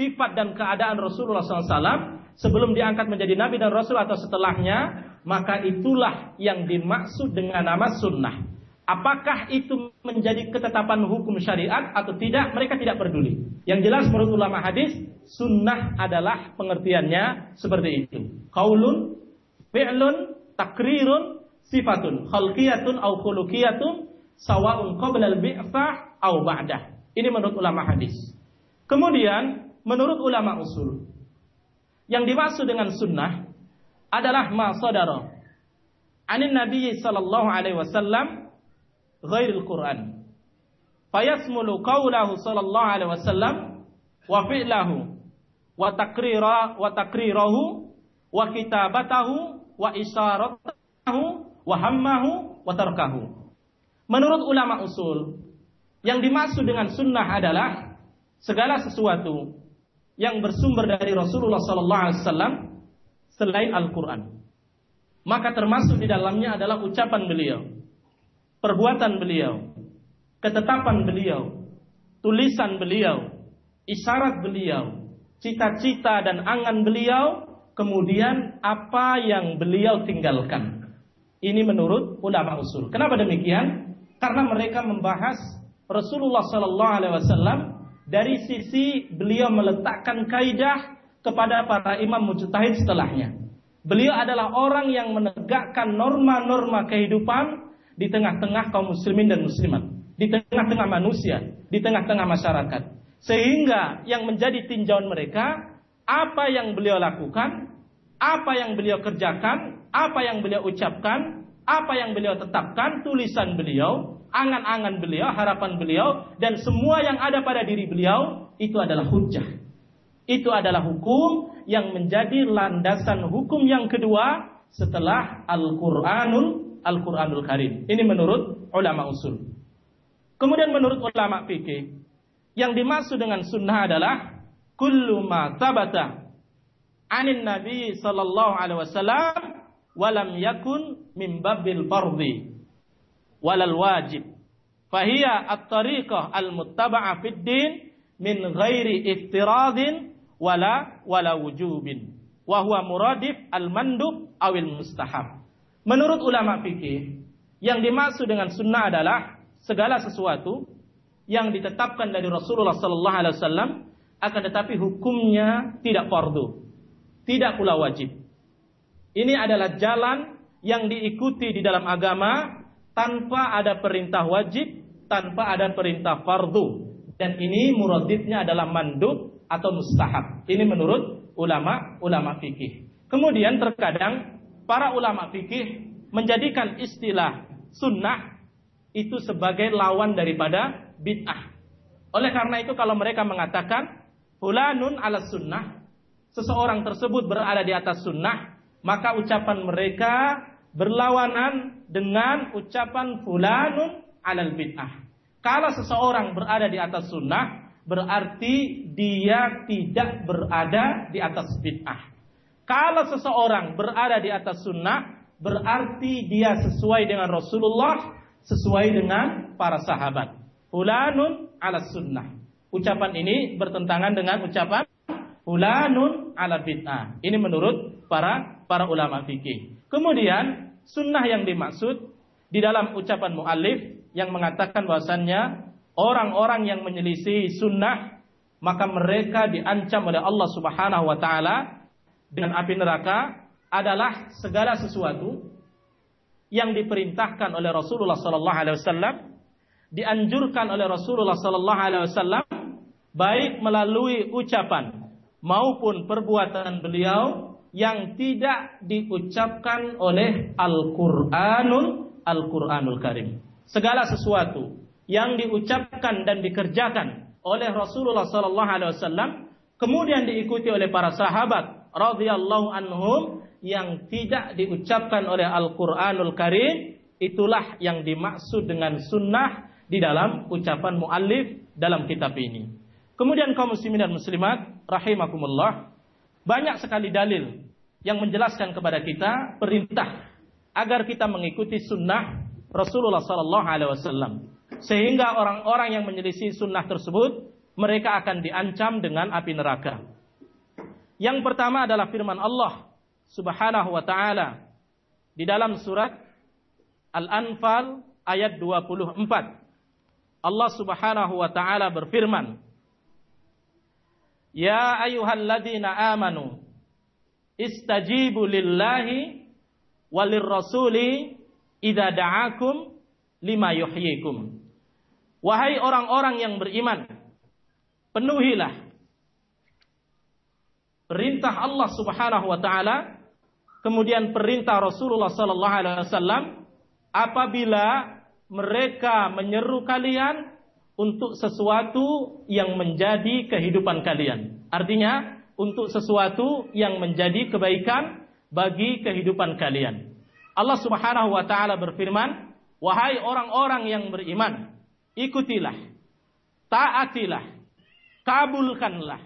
sifat dan keadaan Rasulullah SAW sebelum diangkat menjadi nabi dan rasul atau setelahnya, maka itulah yang dimaksud dengan nama sunnah. Apakah itu menjadi ketetapan hukum syariat atau tidak, mereka tidak peduli. Yang jelas menurut ulama hadis, sunnah adalah pengertiannya seperti itu. Kaulun, fi'lun, takrirun, sifatun, khalqiyatun au khuluqiyatun, sawaun qabla al-bi'fah au ba'dah. Ini menurut ulama hadis. Kemudian, menurut ulama usul, yang dimaksud dengan sunnah adalah ma anin Nabi sallallahu alaihi wasallam ghairil Quran. Fayasmulu qawlahu sallallahu alaihi wasallam wa fi'lahu wa takrira wa takrirahu wa kitabatahu wa isharatahu wa hammahu wa tarkahu. Menurut ulama usul, yang dimaksud dengan sunnah adalah segala sesuatu yang bersumber dari Rasulullah sallallahu alaihi wasallam selain Al-Qur'an. Maka termasuk di dalamnya adalah ucapan beliau, perbuatan beliau, ketetapan beliau, tulisan beliau, isyarat beliau, cita-cita dan angan beliau, kemudian apa yang beliau tinggalkan. Ini menurut ulama usul. Kenapa demikian? Karena mereka membahas Rasulullah Sallallahu Alaihi Wasallam dari sisi beliau meletakkan kaidah kepada para imam mujtahid setelahnya. Beliau adalah orang yang menegakkan norma-norma kehidupan di tengah-tengah kaum muslimin dan muslimat, di tengah-tengah manusia, di tengah-tengah masyarakat. Sehingga yang menjadi tinjauan mereka apa yang beliau lakukan, apa yang beliau kerjakan, apa yang beliau ucapkan, apa yang beliau tetapkan, tulisan beliau, angan-angan beliau, harapan beliau, dan semua yang ada pada diri beliau itu adalah hujah. Itu adalah hukum yang menjadi landasan hukum yang kedua setelah Al-Quranul Al-Quranul Karim. Ini menurut ulama usul. Kemudian menurut ulama fikih, yang dimaksud dengan sunnah adalah kullu ma tabata anin nabi sallallahu alaihi wasallam walam yakun min babil fardhi walal wajib. Fahiya at-tariqah al-muttaba'a fid din min ghairi iftiradin wala wala wujubin. Wa huwa muradif al-mandub awil mustahab. Menurut ulama fikih, yang dimaksud dengan sunnah adalah segala sesuatu yang ditetapkan dari Rasulullah sallallahu alaihi wasallam akan tetapi hukumnya tidak fardu, tidak pula wajib. Ini adalah jalan yang diikuti di dalam agama tanpa ada perintah wajib, tanpa ada perintah fardu. Dan ini muradifnya adalah mandub atau mustahab. Ini menurut ulama ulama fikih. Kemudian terkadang para ulama fikih menjadikan istilah sunnah itu sebagai lawan daripada bid'ah. Oleh karena itu kalau mereka mengatakan fulanun ala sunnah, seseorang tersebut berada di atas sunnah, maka ucapan mereka berlawanan dengan ucapan fulanun alal bid'ah. Kalau seseorang berada di atas sunnah, berarti dia tidak berada di atas bid'ah. Kalau seseorang berada di atas sunnah, berarti dia sesuai dengan Rasulullah, sesuai dengan para sahabat. Fulanun ala sunnah. Ucapan ini bertentangan dengan ucapan fulanun ala bid'ah. Ini menurut para para ulama fikih. Kemudian sunnah yang dimaksud di dalam ucapan muallif yang mengatakan bahwasannya orang-orang yang menyelisih sunnah maka mereka diancam oleh Allah Subhanahu wa taala dengan api neraka adalah segala sesuatu yang diperintahkan oleh Rasulullah sallallahu alaihi wasallam dianjurkan oleh Rasulullah sallallahu alaihi wasallam baik melalui ucapan maupun perbuatan beliau yang tidak diucapkan oleh Al-Qur'anul Al-Qur'anul Karim. Segala sesuatu yang diucapkan dan dikerjakan oleh Rasulullah sallallahu alaihi wasallam kemudian diikuti oleh para sahabat radhiyallahu anhum yang tidak diucapkan oleh Al-Qur'anul Karim itulah yang dimaksud dengan sunnah di dalam ucapan muallif dalam kitab ini. Kemudian kaum muslimin dan muslimat rahimakumullah banyak sekali dalil yang menjelaskan kepada kita perintah agar kita mengikuti sunnah Rasulullah sallallahu alaihi wasallam sehingga orang-orang yang menyelisih sunnah tersebut mereka akan diancam dengan api neraka. Yang pertama adalah firman Allah Subhanahu wa taala di dalam surat Al-Anfal ayat 24. Allah Subhanahu wa taala berfirman, "Ya ayyuhalladzina amanu istajibu lillahi walir rasuli idza da'akum lima yuhyikum." Wahai orang-orang yang beriman, penuhilah perintah Allah Subhanahu wa taala, kemudian perintah Rasulullah sallallahu alaihi wasallam apabila mereka menyeru kalian untuk sesuatu yang menjadi kehidupan kalian. Artinya, untuk sesuatu yang menjadi kebaikan bagi kehidupan kalian. Allah Subhanahu wa taala berfirman, "Wahai orang-orang yang beriman, ikutilah, taatilah, kabulkanlah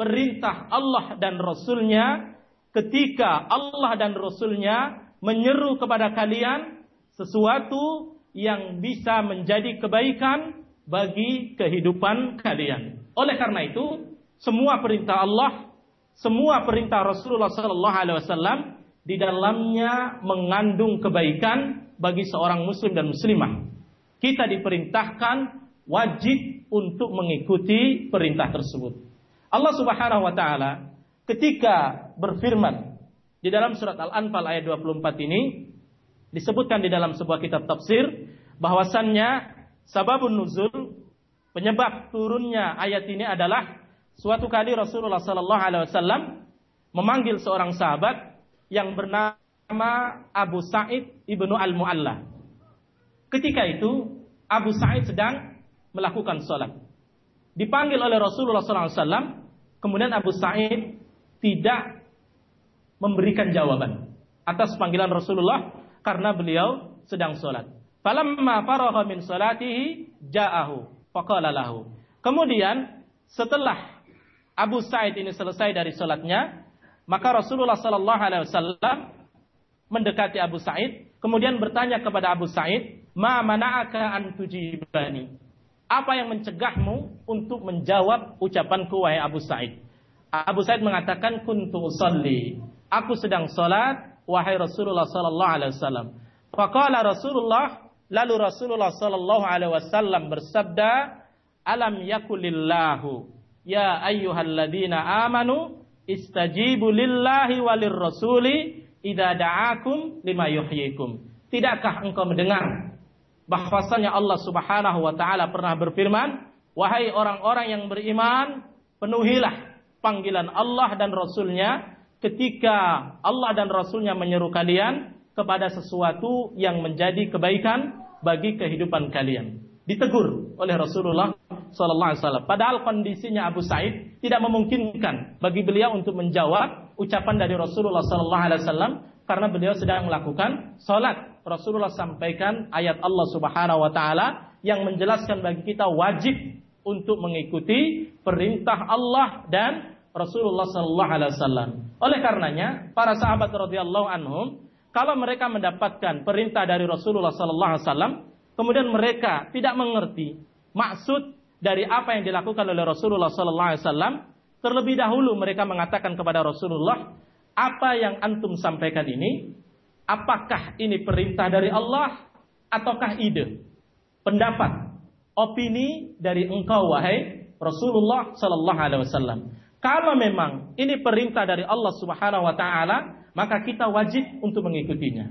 perintah Allah dan Rasulnya ketika Allah dan Rasulnya menyeru kepada kalian sesuatu yang bisa menjadi kebaikan bagi kehidupan kalian. Oleh karena itu, semua perintah Allah, semua perintah Rasulullah Sallallahu Alaihi Wasallam di dalamnya mengandung kebaikan bagi seorang Muslim dan Muslimah. Kita diperintahkan wajib untuk mengikuti perintah tersebut. Allah Subhanahu wa taala ketika berfirman di dalam surat Al-Anfal ayat 24 ini disebutkan di dalam sebuah kitab tafsir bahwasannya sababun nuzul penyebab turunnya ayat ini adalah suatu kali Rasulullah sallallahu alaihi wasallam memanggil seorang sahabat yang bernama Abu Sa'id ibnu Al-Mu'alla. Ketika itu Abu Sa'id sedang melakukan sholat. Dipanggil oleh Rasulullah SAW Kemudian Abu Sa'id tidak memberikan jawaban atas panggilan Rasulullah karena beliau sedang sholat. Falamma faragha min salatihi ja'ahu faqala lahu. Kemudian setelah Abu Sa'id ini selesai dari sholatnya, maka Rasulullah sallallahu alaihi wasallam mendekati Abu Sa'id, kemudian bertanya kepada Abu Sa'id, "Ma mana'aka an tujibani?" Apa yang mencegahmu untuk menjawab ucapanku wahai Abu Sa'id? Abu Sa'id mengatakan kuntu usalli. Aku sedang salat wahai Rasulullah sallallahu alaihi wasallam. Faqala Rasulullah lalu Rasulullah sallallahu alaihi wasallam bersabda, "Alam yakulillahu ya ayyuhalladzina amanu istajibu lillahi walir rasuli idza da'akum lima yuhyikum." Tidakkah engkau mendengar bahwasanya Allah Subhanahu wa taala pernah berfirman, "Wahai orang-orang yang beriman, penuhilah panggilan Allah dan Rasulnya ketika Allah dan Rasulnya menyeru kalian kepada sesuatu yang menjadi kebaikan bagi kehidupan kalian." Ditegur oleh Rasulullah Sallallahu Alaihi Wasallam. Padahal kondisinya Abu Said tidak memungkinkan bagi beliau untuk menjawab ucapan dari Rasulullah Sallallahu Alaihi Wasallam karena beliau sedang melakukan salat Rasulullah sampaikan ayat Allah Subhanahu wa taala yang menjelaskan bagi kita wajib untuk mengikuti perintah Allah dan Rasulullah sallallahu alaihi wasallam. Oleh karenanya, para sahabat radhiyallahu anhum kalau mereka mendapatkan perintah dari Rasulullah sallallahu alaihi wasallam, kemudian mereka tidak mengerti maksud dari apa yang dilakukan oleh Rasulullah sallallahu alaihi wasallam, terlebih dahulu mereka mengatakan kepada Rasulullah, apa yang antum sampaikan ini apakah ini perintah dari Allah ataukah ide, pendapat, opini dari engkau wahai Rasulullah sallallahu alaihi wasallam. Kalau memang ini perintah dari Allah Subhanahu wa taala, maka kita wajib untuk mengikutinya.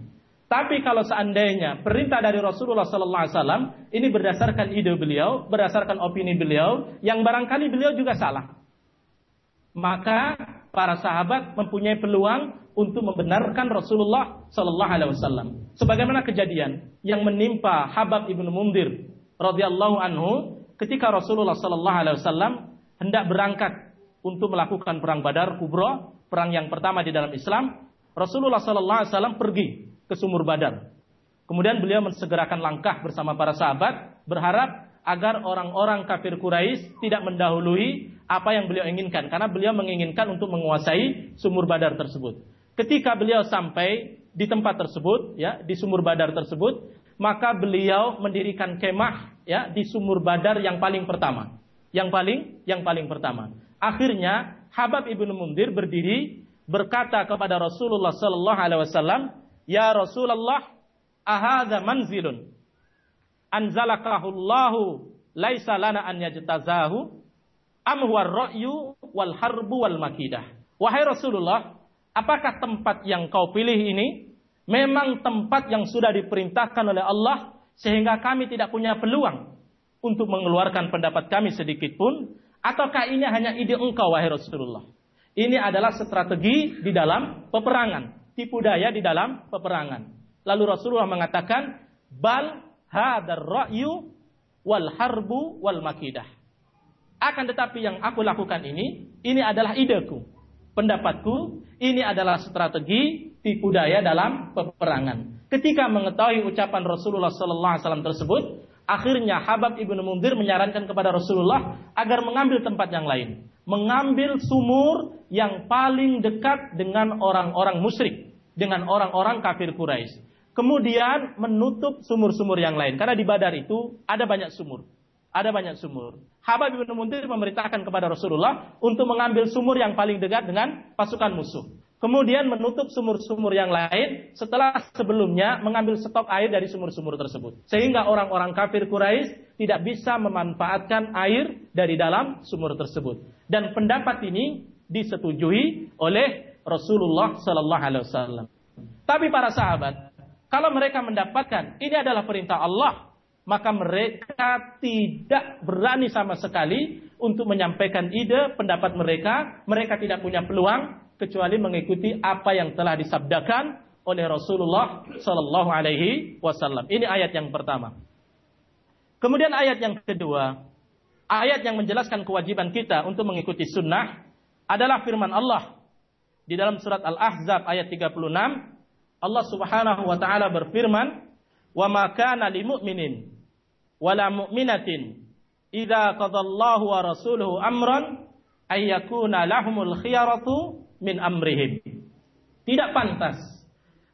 Tapi kalau seandainya perintah dari Rasulullah sallallahu alaihi wasallam ini berdasarkan ide beliau, berdasarkan opini beliau yang barangkali beliau juga salah. Maka para sahabat mempunyai peluang untuk membenarkan Rasulullah Sallallahu Alaihi Wasallam. Sebagaimana kejadian yang menimpa Habab ibnu Mundir radhiyallahu anhu ketika Rasulullah Sallallahu Alaihi Wasallam hendak berangkat untuk melakukan perang Badar Kubro, perang yang pertama di dalam Islam, Rasulullah sallallahu alaihi wasallam pergi ke sumur Badar. Kemudian beliau mensegerakan langkah bersama para sahabat berharap agar orang-orang kafir Quraisy tidak mendahului apa yang beliau inginkan karena beliau menginginkan untuk menguasai sumur Badar tersebut. Ketika beliau sampai di tempat tersebut ya, di sumur Badar tersebut, maka beliau mendirikan kemah ya di sumur Badar yang paling pertama. Yang paling yang paling pertama. Akhirnya Habab ibnu Mundir berdiri berkata kepada Rasulullah sallallahu alaihi wasallam, "Ya Rasulullah, ahadza manzilun anzalakahullahu laisa lana an yajtazahu am huwa ra'yu wal harbu wal makidah." Wahai Rasulullah, apakah tempat yang kau pilih ini memang tempat yang sudah diperintahkan oleh Allah sehingga kami tidak punya peluang untuk mengeluarkan pendapat kami sedikit pun ataukah ini hanya ide engkau wahai Rasulullah? Ini adalah strategi di dalam peperangan, tipu daya di dalam peperangan. Lalu Rasulullah mengatakan, "Bal hadar ra'yu wal harbu wal makidah." Akan tetapi yang aku lakukan ini, ini adalah ideku, pendapatku, ini adalah strategi tipu daya dalam peperangan. Ketika mengetahui ucapan Rasulullah sallallahu alaihi wasallam tersebut, akhirnya Habab ibnu Mundir menyarankan kepada Rasulullah agar mengambil tempat yang lain mengambil sumur yang paling dekat dengan orang-orang musyrik, dengan orang-orang kafir Quraisy. Kemudian menutup sumur-sumur yang lain karena di Badar itu ada banyak sumur. Ada banyak sumur. Habab bin Mundir memerintahkan kepada Rasulullah untuk mengambil sumur yang paling dekat dengan pasukan musuh kemudian menutup sumur-sumur yang lain setelah sebelumnya mengambil stok air dari sumur-sumur tersebut. Sehingga orang-orang kafir Quraisy tidak bisa memanfaatkan air dari dalam sumur tersebut. Dan pendapat ini disetujui oleh Rasulullah sallallahu alaihi wasallam. Tapi para sahabat, kalau mereka mendapatkan ini adalah perintah Allah, maka mereka tidak berani sama sekali untuk menyampaikan ide pendapat mereka. Mereka tidak punya peluang kecuali mengikuti apa yang telah disabdakan oleh Rasulullah Sallallahu Alaihi Wasallam. Ini ayat yang pertama. Kemudian ayat yang kedua, ayat yang menjelaskan kewajiban kita untuk mengikuti sunnah adalah firman Allah di dalam surat Al-Ahzab ayat 36. Allah Subhanahu wa taala berfirman, "Wa ma kana lil mu'minin wala mu'minatin idza qadallahu wa rasuluhu amran ayyakuna lahumul khiyaratu min amrihim. Tidak pantas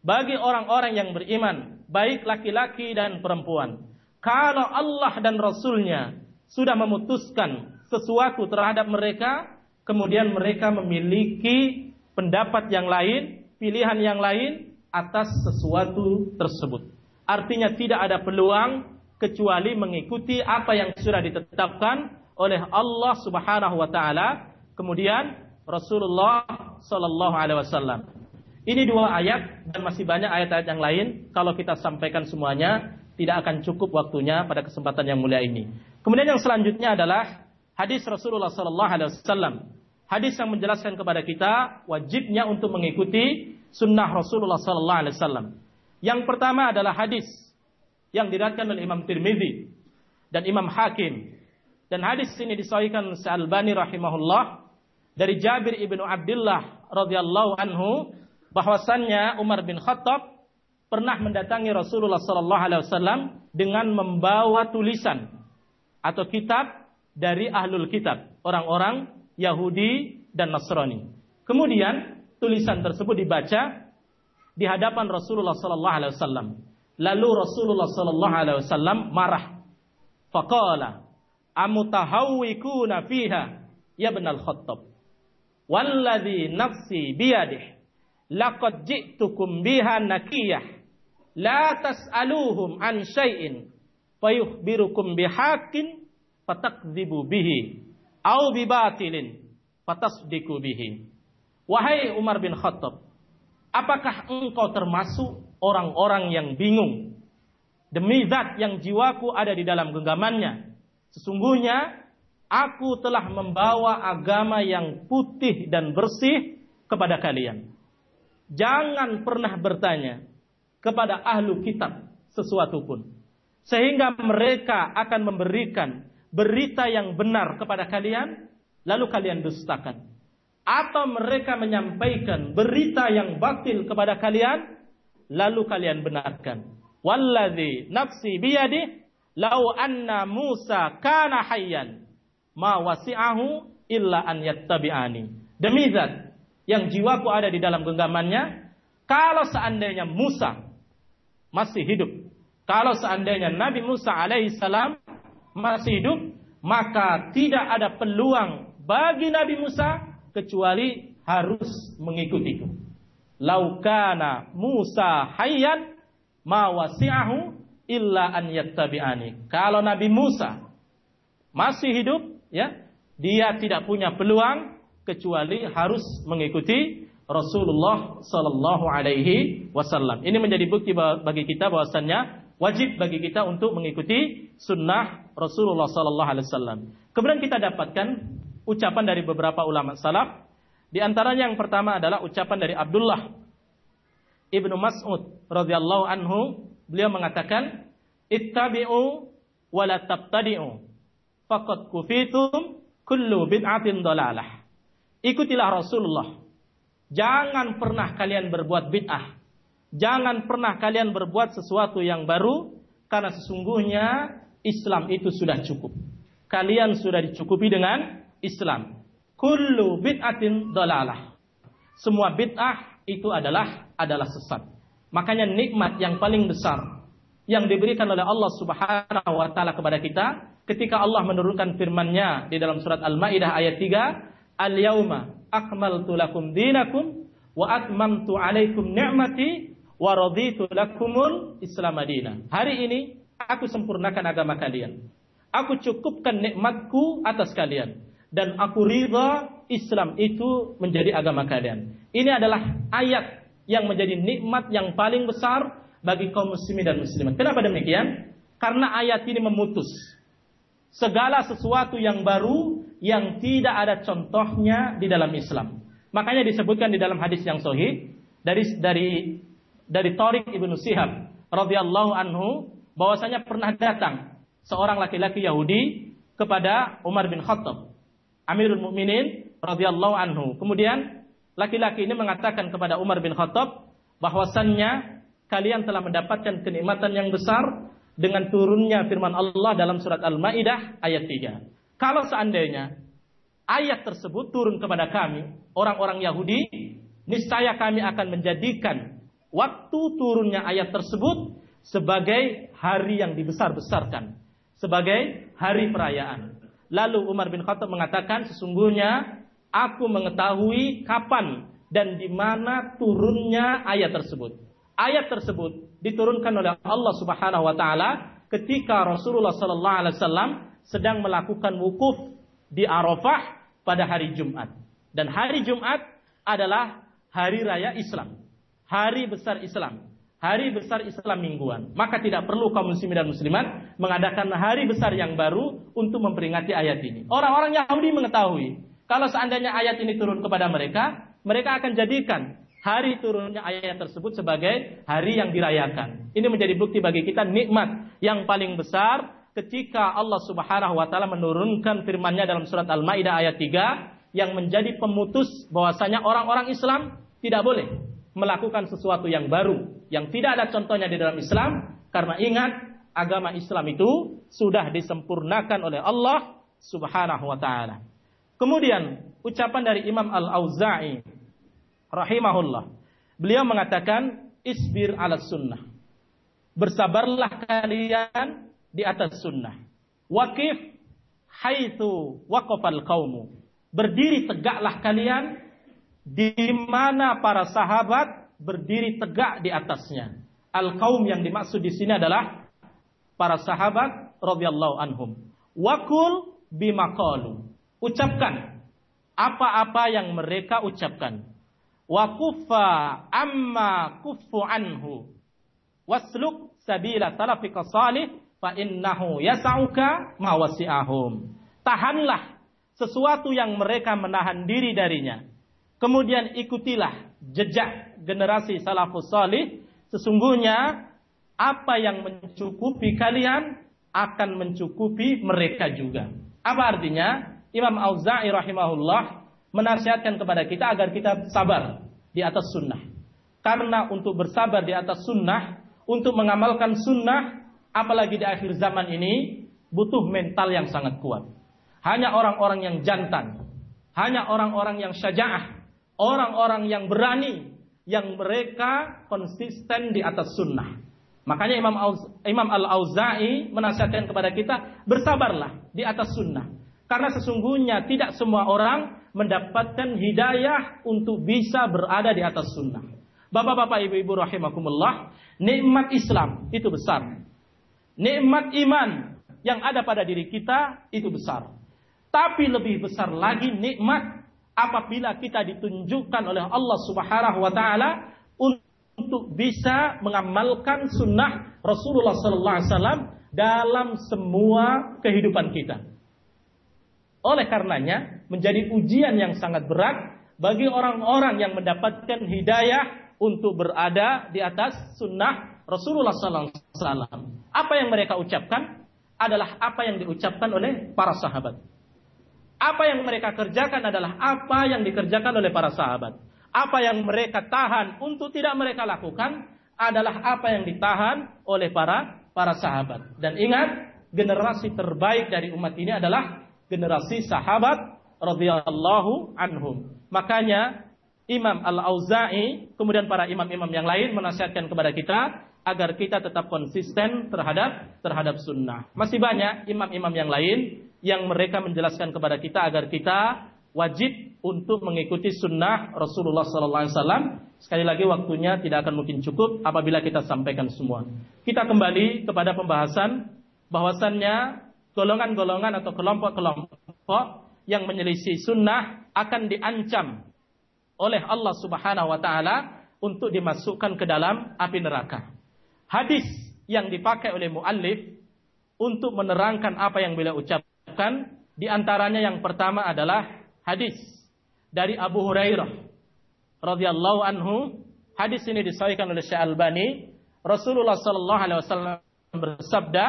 bagi orang-orang yang beriman, baik laki-laki dan perempuan. Kalau Allah dan Rasulnya sudah memutuskan sesuatu terhadap mereka, kemudian mereka memiliki pendapat yang lain, pilihan yang lain atas sesuatu tersebut. Artinya tidak ada peluang kecuali mengikuti apa yang sudah ditetapkan oleh Allah Subhanahu wa taala. Kemudian Rasulullah Sallallahu Alaihi Wasallam. Ini dua ayat dan masih banyak ayat-ayat yang lain. Kalau kita sampaikan semuanya, tidak akan cukup waktunya pada kesempatan yang mulia ini. Kemudian yang selanjutnya adalah hadis Rasulullah Sallallahu Alaihi Wasallam. Hadis yang menjelaskan kepada kita wajibnya untuk mengikuti sunnah Rasulullah Sallallahu Alaihi Wasallam. Yang pertama adalah hadis yang diriwayatkan oleh Imam Tirmidzi dan Imam Hakim. Dan hadis ini disahihkan oleh Al-Albani rahimahullah dari Jabir ibnu Abdullah radhiyallahu anhu bahwasannya Umar bin Khattab pernah mendatangi Rasulullah sallallahu alaihi wasallam dengan membawa tulisan atau kitab dari ahlul kitab, orang-orang Yahudi dan Nasrani. Kemudian tulisan tersebut dibaca di hadapan Rasulullah sallallahu alaihi wasallam. Lalu Rasulullah sallallahu alaihi wasallam marah. Faqala, "Amutahawwikuna fiha ya al Khattab?" Walladhi nafsi biyadih. Laqad ji'tukum biha nakiyah. La tas'aluhum an syai'in. Fayukhbirukum bihakin. Fatakzibu bihi. Au bibatilin. Fatasdiku bihi. Wahai Umar bin Khattab. Apakah engkau termasuk orang-orang yang bingung? Demi zat yang jiwaku ada di dalam genggamannya. Sesungguhnya Aku telah membawa agama yang putih dan bersih kepada kalian. Jangan pernah bertanya kepada ahlu kitab sesuatu pun. Sehingga mereka akan memberikan berita yang benar kepada kalian. lalu kalian dustakan. Atau mereka menyampaikan berita yang batil kepada kalian, lalu kalian benarkan. Walladhi nafsi biyadi, lau anna Musa kana hayyan, ma wasi'ahu illa an yattabi'ani. Demi zat yang jiwaku ada di dalam genggamannya, kalau seandainya Musa masih hidup, kalau seandainya Nabi Musa alaihissalam masih hidup, maka tidak ada peluang bagi Nabi Musa kecuali harus mengikutiku. Laukana Musa hayyan ma wasi'ahu illa an yattabi'ani. Kalau Nabi Musa masih hidup, ya, dia tidak punya peluang kecuali harus mengikuti Rasulullah sallallahu alaihi wasallam. Ini menjadi bukti bagi kita bahwasannya wajib bagi kita untuk mengikuti sunnah Rasulullah Sallallahu Alaihi Wasallam. Kemudian kita dapatkan ucapan dari beberapa ulama salaf. Di antaranya yang pertama adalah ucapan dari Abdullah ibnu Mas'ud radhiyallahu anhu. Beliau mengatakan, "Ittabi'u wa. Faqad kufitum kullu bid'atin dalalah." Ikutilah Rasulullah. Jangan pernah kalian berbuat bid'ah Jangan pernah kalian berbuat sesuatu yang baru karena sesungguhnya Islam itu sudah cukup. Kalian sudah dicukupi dengan Islam. Kullu bid'atin dalalah. Semua bid'ah itu adalah adalah sesat. Makanya nikmat yang paling besar yang diberikan oleh Allah Subhanahu wa taala kepada kita ketika Allah menurunkan firman-Nya di dalam surat Al-Maidah ayat 3, "Al-yauma akmaltu lakum dinakum wa atmamtu alaikum ni'mati wa raditu lakumul Islam Madinah. Hari ini aku sempurnakan agama kalian. Aku cukupkan nikmatku atas kalian dan aku ridha Islam itu menjadi agama kalian. Ini adalah ayat yang menjadi nikmat yang paling besar bagi kaum muslimin dan muslimat. Kenapa demikian? Karena ayat ini memutus segala sesuatu yang baru yang tidak ada contohnya di dalam Islam. Makanya disebutkan di dalam hadis yang sahih dari dari dari Tariq ibnu Sihab radhiyallahu anhu bahwasanya pernah datang seorang laki-laki Yahudi kepada Umar bin Khattab Amirul Mukminin radhiyallahu anhu. Kemudian laki-laki ini mengatakan kepada Umar bin Khattab bahwasannya kalian telah mendapatkan kenikmatan yang besar dengan turunnya firman Allah dalam surat Al-Maidah ayat 3. Kalau seandainya ayat tersebut turun kepada kami, orang-orang Yahudi, niscaya kami akan menjadikan waktu turunnya ayat tersebut sebagai hari yang dibesar-besarkan, sebagai hari perayaan. Lalu Umar bin Khattab mengatakan, sesungguhnya aku mengetahui kapan dan di mana turunnya ayat tersebut. Ayat tersebut diturunkan oleh Allah Subhanahu wa taala ketika Rasulullah sallallahu alaihi wasallam sedang melakukan wukuf di Arafah pada hari Jumat. Dan hari Jumat adalah hari raya Islam hari besar Islam, hari besar Islam mingguan. Maka tidak perlu kaum muslimin dan muslimat mengadakan hari besar yang baru untuk memperingati ayat ini. Orang-orang Yahudi mengetahui kalau seandainya ayat ini turun kepada mereka, mereka akan jadikan hari turunnya ayat tersebut sebagai hari yang dirayakan. Ini menjadi bukti bagi kita nikmat yang paling besar ketika Allah Subhanahu wa taala menurunkan firman-Nya dalam surat Al-Maidah ayat 3 yang menjadi pemutus bahwasanya orang-orang Islam tidak boleh melakukan sesuatu yang baru yang tidak ada contohnya di dalam Islam karena ingat agama Islam itu sudah disempurnakan oleh Allah Subhanahu wa taala. Kemudian ucapan dari Imam Al-Auza'i rahimahullah. Beliau mengatakan isbir ala sunnah. Bersabarlah kalian di atas sunnah. Wakif haitsu waqafal qaumu. Berdiri tegaklah kalian di mana para sahabat berdiri tegak di atasnya. Al kaum yang dimaksud di sini adalah para sahabat radhiyallahu anhum. Wakul bimaqalu. Ucapkan apa-apa yang mereka ucapkan. Wa kuffa amma kuffu anhu. Wasluk sabila salafika salih fa innahu yas'uka ma wasi'ahum. Tahanlah sesuatu yang mereka menahan diri darinya Kemudian ikutilah jejak generasi salafus salih. Sesungguhnya apa yang mencukupi kalian akan mencukupi mereka juga. Apa artinya? Imam Auza'i rahimahullah menasihatkan kepada kita agar kita sabar di atas sunnah. Karena untuk bersabar di atas sunnah, untuk mengamalkan sunnah, apalagi di akhir zaman ini, butuh mental yang sangat kuat. Hanya orang-orang yang jantan, hanya orang-orang yang syaja'ah, orang-orang yang berani, yang mereka konsisten di atas sunnah. Makanya Imam, Imam Al-Auza'i menasihatkan kepada kita, bersabarlah di atas sunnah. Karena sesungguhnya tidak semua orang mendapatkan hidayah untuk bisa berada di atas sunnah. Bapak-bapak, ibu-ibu rahimakumullah, nikmat Islam itu besar. Nikmat iman yang ada pada diri kita itu besar. Tapi lebih besar lagi nikmat apabila kita ditunjukkan oleh Allah Subhanahu wa taala untuk bisa mengamalkan sunnah Rasulullah sallallahu alaihi wasallam dalam semua kehidupan kita. Oleh karenanya, menjadi ujian yang sangat berat bagi orang-orang yang mendapatkan hidayah untuk berada di atas sunnah Rasulullah SAW. Apa yang mereka ucapkan adalah apa yang diucapkan oleh para sahabat. Apa yang mereka kerjakan adalah apa yang dikerjakan oleh para sahabat. Apa yang mereka tahan untuk tidak mereka lakukan adalah apa yang ditahan oleh para para sahabat. Dan ingat, generasi terbaik dari umat ini adalah generasi sahabat radhiyallahu anhum. Makanya Imam Al-Auza'i kemudian para imam-imam yang lain menasihatkan kepada kita agar kita tetap konsisten terhadap terhadap sunnah. Masih banyak imam-imam yang lain yang mereka menjelaskan kepada kita agar kita wajib untuk mengikuti sunnah Rasulullah SAW. Sekali lagi waktunya tidak akan mungkin cukup apabila kita sampaikan semua. Kita kembali kepada pembahasan bahwasannya golongan-golongan atau kelompok-kelompok yang menyelisih sunnah akan diancam oleh Allah Subhanahu wa taala untuk dimasukkan ke dalam api neraka. Hadis yang dipakai oleh muallif untuk menerangkan apa yang beliau ucapkan di antaranya yang pertama adalah hadis dari Abu Hurairah radhiyallahu anhu. Hadis ini disahihkan oleh Syekh Albani. Rasulullah sallallahu alaihi wasallam bersabda,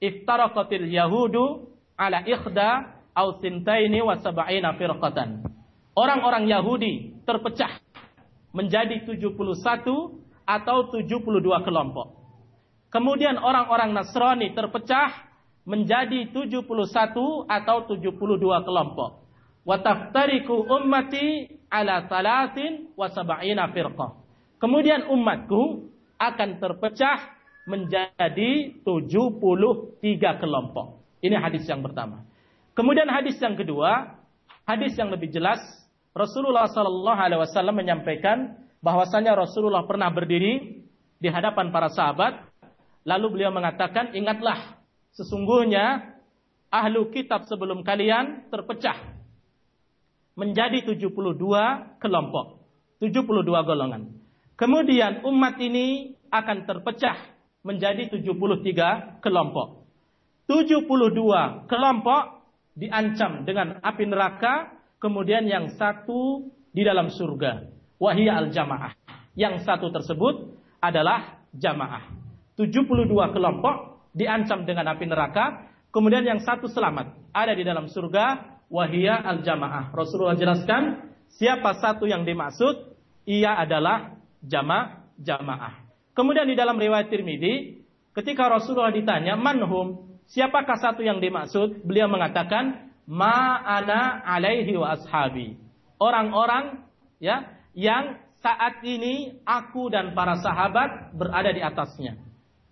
iftaraqatil yahudu ala ikhda au sintaini wa sab'ina firqatan. Orang-orang Yahudi terpecah menjadi 71 atau 72 kelompok. Kemudian orang-orang Nasrani terpecah menjadi 71 atau 72 kelompok. Wa taftariku ummati ala talatin wa sab'ina firqah. Kemudian umatku akan terpecah menjadi 73 kelompok. Ini hadis yang pertama. Kemudian hadis yang kedua, hadis yang lebih jelas, Rasulullah Sallallahu Alaihi Wasallam menyampaikan bahwasanya Rasulullah pernah berdiri di hadapan para sahabat, lalu beliau mengatakan, ingatlah, sesungguhnya ahlu kitab sebelum kalian terpecah menjadi 72 kelompok, 72 golongan. Kemudian umat ini akan terpecah menjadi 73 kelompok. 72 kelompok diancam dengan api neraka, kemudian yang satu di dalam surga. Wahia al-jamaah. Yang satu tersebut adalah jamaah. 72 kelompok diancam dengan api neraka, kemudian yang satu selamat, ada di dalam surga, wahia al-jamaah. Rasulullah jelaskan, siapa satu yang dimaksud, ia adalah jamaah jamaah. Kemudian di dalam riwayat Tirmidzi, ketika Rasulullah ditanya, "Manhum?" Siapakah satu yang dimaksud? Beliau mengatakan, "Ma'ana alaihi wa ashabi." Orang-orang ya yang saat ini aku dan para sahabat berada di atasnya.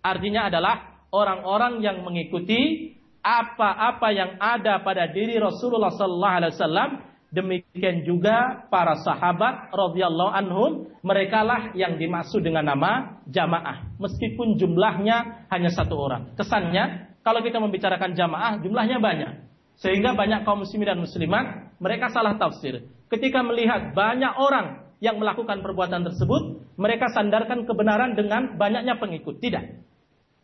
Artinya adalah orang-orang yang mengikuti apa-apa yang ada pada diri Rasulullah sallallahu alaihi wasallam Demikian juga para sahabat radhiyallahu anhum, merekalah yang dimaksud dengan nama jamaah. Meskipun jumlahnya hanya satu orang. Kesannya kalau kita membicarakan jamaah jumlahnya banyak. Sehingga banyak kaum muslimin dan muslimat mereka salah tafsir. Ketika melihat banyak orang yang melakukan perbuatan tersebut, mereka sandarkan kebenaran dengan banyaknya pengikut. Tidak.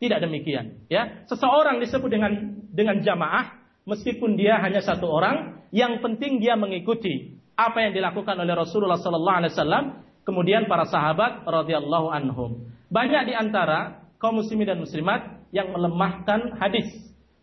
Tidak demikian, ya. Seseorang disebut dengan dengan jamaah meskipun dia hanya satu orang, yang penting dia mengikuti apa yang dilakukan oleh Rasulullah sallallahu alaihi wasallam, kemudian para sahabat radhiyallahu anhum. Banyak di antara kaum muslimin dan muslimat yang melemahkan hadis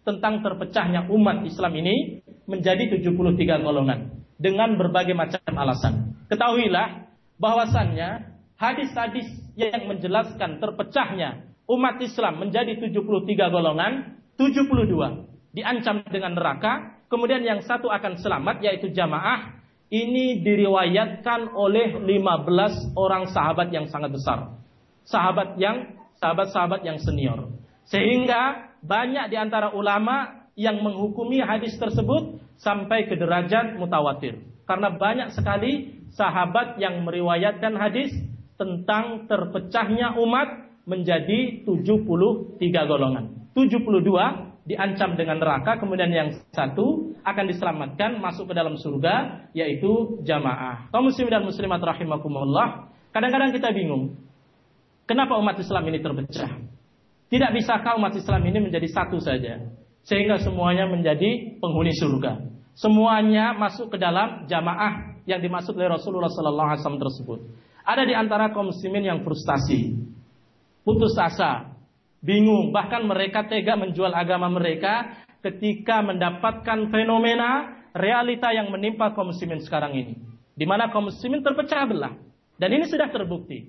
tentang terpecahnya umat Islam ini menjadi 73 golongan dengan berbagai macam alasan. Ketahuilah bahwasannya hadis-hadis yang menjelaskan terpecahnya umat Islam menjadi 73 golongan, 72 diancam dengan neraka, kemudian yang satu akan selamat yaitu jamaah. Ini diriwayatkan oleh 15 orang sahabat yang sangat besar. Sahabat yang sahabat-sahabat yang senior. Sehingga banyak di antara ulama yang menghukumi hadis tersebut sampai ke derajat mutawatir. Karena banyak sekali sahabat yang meriwayatkan hadis tentang terpecahnya umat menjadi 73 golongan. 72 diancam dengan neraka, kemudian yang satu akan diselamatkan masuk ke dalam surga yaitu jamaah. Kaum muslimin dan muslimat rahimakumullah, kadang-kadang kita bingung. Kenapa umat Islam ini terpecah? Tidak bisakah umat Islam ini menjadi satu saja sehingga semuanya menjadi penghuni surga? Semuanya masuk ke dalam jamaah yang dimaksud oleh Rasulullah sallallahu alaihi wasallam tersebut. Ada di antara kaum muslimin yang frustasi, putus asa, bingung, bahkan mereka tega menjual agama mereka ketika mendapatkan fenomena realita yang menimpa kaum muslimin sekarang ini. Di mana kaum muslimin terpecah belah. Dan ini sudah terbukti.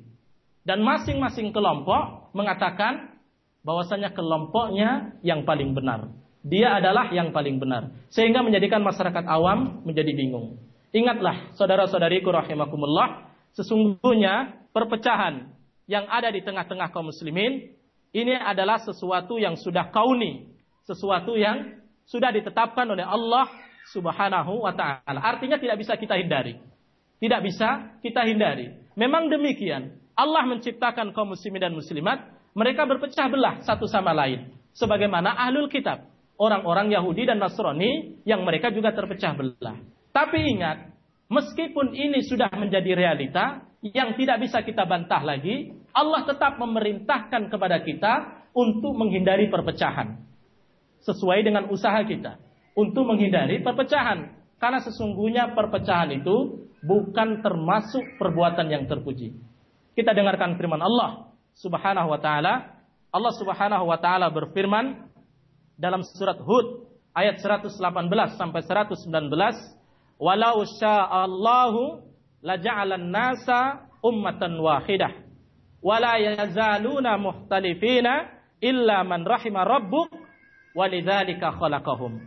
Dan masing-masing kelompok mengatakan bahwasanya kelompoknya yang paling benar. Dia adalah yang paling benar. Sehingga menjadikan masyarakat awam menjadi bingung. Ingatlah saudara-saudariku rahimakumullah. Sesungguhnya perpecahan yang ada di tengah-tengah kaum muslimin ini adalah sesuatu yang sudah kauni, sesuatu yang sudah ditetapkan oleh Allah Subhanahu wa taala. Artinya tidak bisa kita hindari. Tidak bisa kita hindari. Memang demikian. Allah menciptakan kaum muslimin dan muslimat, mereka berpecah belah satu sama lain. Sebagaimana ahlul kitab, orang-orang Yahudi dan Nasrani yang mereka juga terpecah belah. Tapi ingat, meskipun ini sudah menjadi realita yang tidak bisa kita bantah lagi, Allah tetap memerintahkan kepada kita untuk menghindari perpecahan. Sesuai dengan usaha kita. Untuk menghindari perpecahan. Karena sesungguhnya perpecahan itu bukan termasuk perbuatan yang terpuji. Kita dengarkan firman Allah subhanahu wa ta'ala. Allah subhanahu wa ta'ala berfirman dalam surat Hud ayat 118 sampai 119. Walau sya'allahu laja'alan nasa ummatan wahidah wala yazaluna muhtalifina illa man rahima rabbuk walidzalika khalaqahum.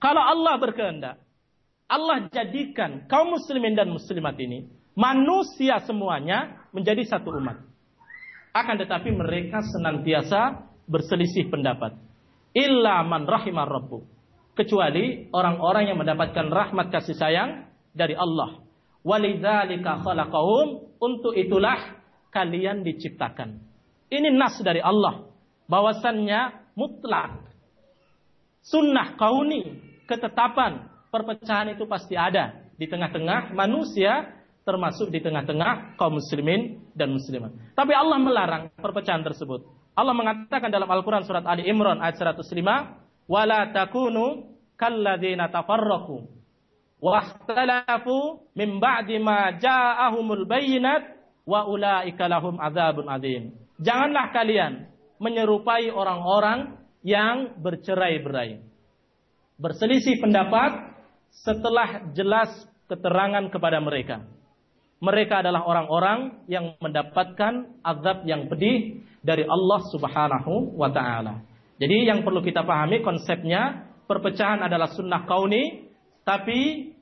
Kalau Allah berkehendak, Allah jadikan kaum muslimin dan muslimat ini manusia semuanya menjadi satu umat. Akan tetapi mereka senantiasa berselisih pendapat. Illa man rahimar rabbuk. Kecuali orang-orang yang mendapatkan rahmat kasih sayang dari Allah. Walidzalika khalaqahum. Untuk itulah kalian diciptakan. Ini nas dari Allah. Bahwasannya mutlak. Sunnah kauni. Ketetapan. Perpecahan itu pasti ada. Di tengah-tengah manusia. Termasuk di tengah-tengah kaum muslimin dan muslimat. Tapi Allah melarang perpecahan tersebut. Allah mengatakan dalam Al-Quran surat Ali Imran ayat 105. Wala takunu kalladzina. Wahtalafu min ba'di ma ja'ahumul bayinat wa ulaika lahum adzabun adzim. Janganlah kalian menyerupai orang-orang yang bercerai-berai. Berselisih pendapat setelah jelas keterangan kepada mereka. Mereka adalah orang-orang yang mendapatkan azab yang pedih dari Allah Subhanahu wa taala. Jadi yang perlu kita pahami konsepnya perpecahan adalah sunnah kauni tapi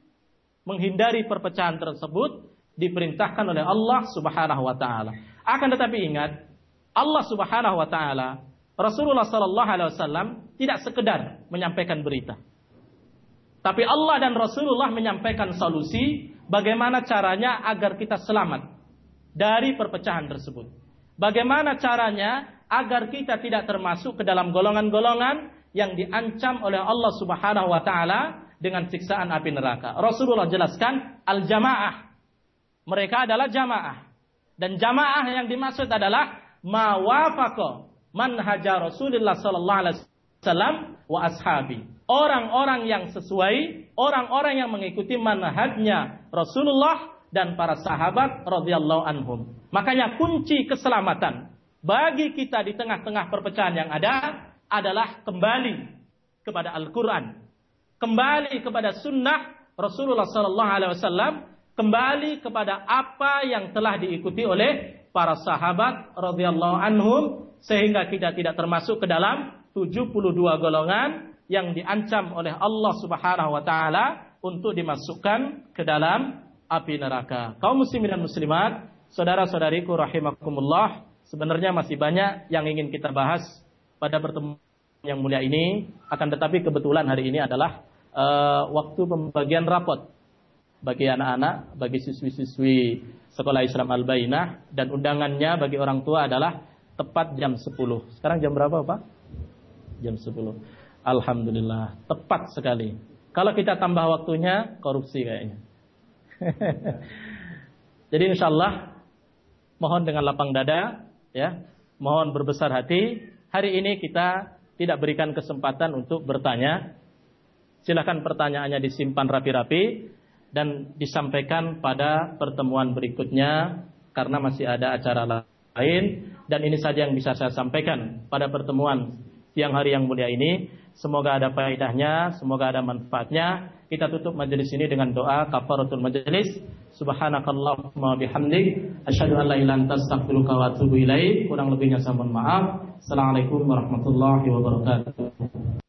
menghindari perpecahan tersebut diperintahkan oleh Allah Subhanahu wa taala. Akan tetapi ingat, Allah Subhanahu wa taala, Rasulullah sallallahu alaihi wasallam tidak sekedar menyampaikan berita. Tapi Allah dan Rasulullah menyampaikan solusi bagaimana caranya agar kita selamat dari perpecahan tersebut. Bagaimana caranya agar kita tidak termasuk ke dalam golongan-golongan yang diancam oleh Allah Subhanahu wa taala dengan siksaan api neraka. Rasulullah jelaskan al-jamaah mereka adalah jamaah. Dan jamaah yang dimaksud adalah mawafaqo manhaja Rasulullah sallallahu alaihi wasallam wa ashabi. Orang-orang yang sesuai, orang-orang yang mengikuti manhajnya Rasulullah dan para sahabat radhiyallahu anhum. Makanya kunci keselamatan bagi kita di tengah-tengah perpecahan yang ada adalah kembali kepada Al-Qur'an. kembali kepada sunnah Rasulullah sallallahu alaihi wasallam, kembali kepada apa yang telah diikuti oleh para sahabat radhiyallahu anhum sehingga kita tidak termasuk ke dalam 72 golongan yang diancam oleh Allah Subhanahu wa taala untuk dimasukkan ke dalam api neraka. Kaum muslimin dan muslimat, saudara-saudariku rahimakumullah, sebenarnya masih banyak yang ingin kita bahas pada pertemuan yang mulia ini, akan tetapi kebetulan hari ini adalah uh, waktu pembagian rapot bagi anak-anak, bagi siswi-siswi Sekolah Islam Al-Bainah dan undangannya bagi orang tua adalah tepat jam 10. Sekarang jam berapa, Pak? Jam 10. Alhamdulillah, tepat sekali. Kalau kita tambah waktunya, korupsi kayaknya. Jadi insya Allah mohon dengan lapang dada, ya, mohon berbesar hati. Hari ini kita tidak berikan kesempatan untuk bertanya. Silakan pertanyaannya disimpan rapi-rapi dan disampaikan pada pertemuan berikutnya karena masih ada acara lain dan ini saja yang bisa saya sampaikan pada pertemuan siang hari yang mulia ini. Semoga ada faedahnya semoga ada manfaatnya. Kita tutup majelis ini dengan doa kafaratul majelis subhanakallahumma bihamdik asyhadu an la ilaha illa anta astaghfiruka wa atubu ilaik. Kurang lebihnya saya mohon maaf. Assalamualaikum warahmatullahi wabarakatuh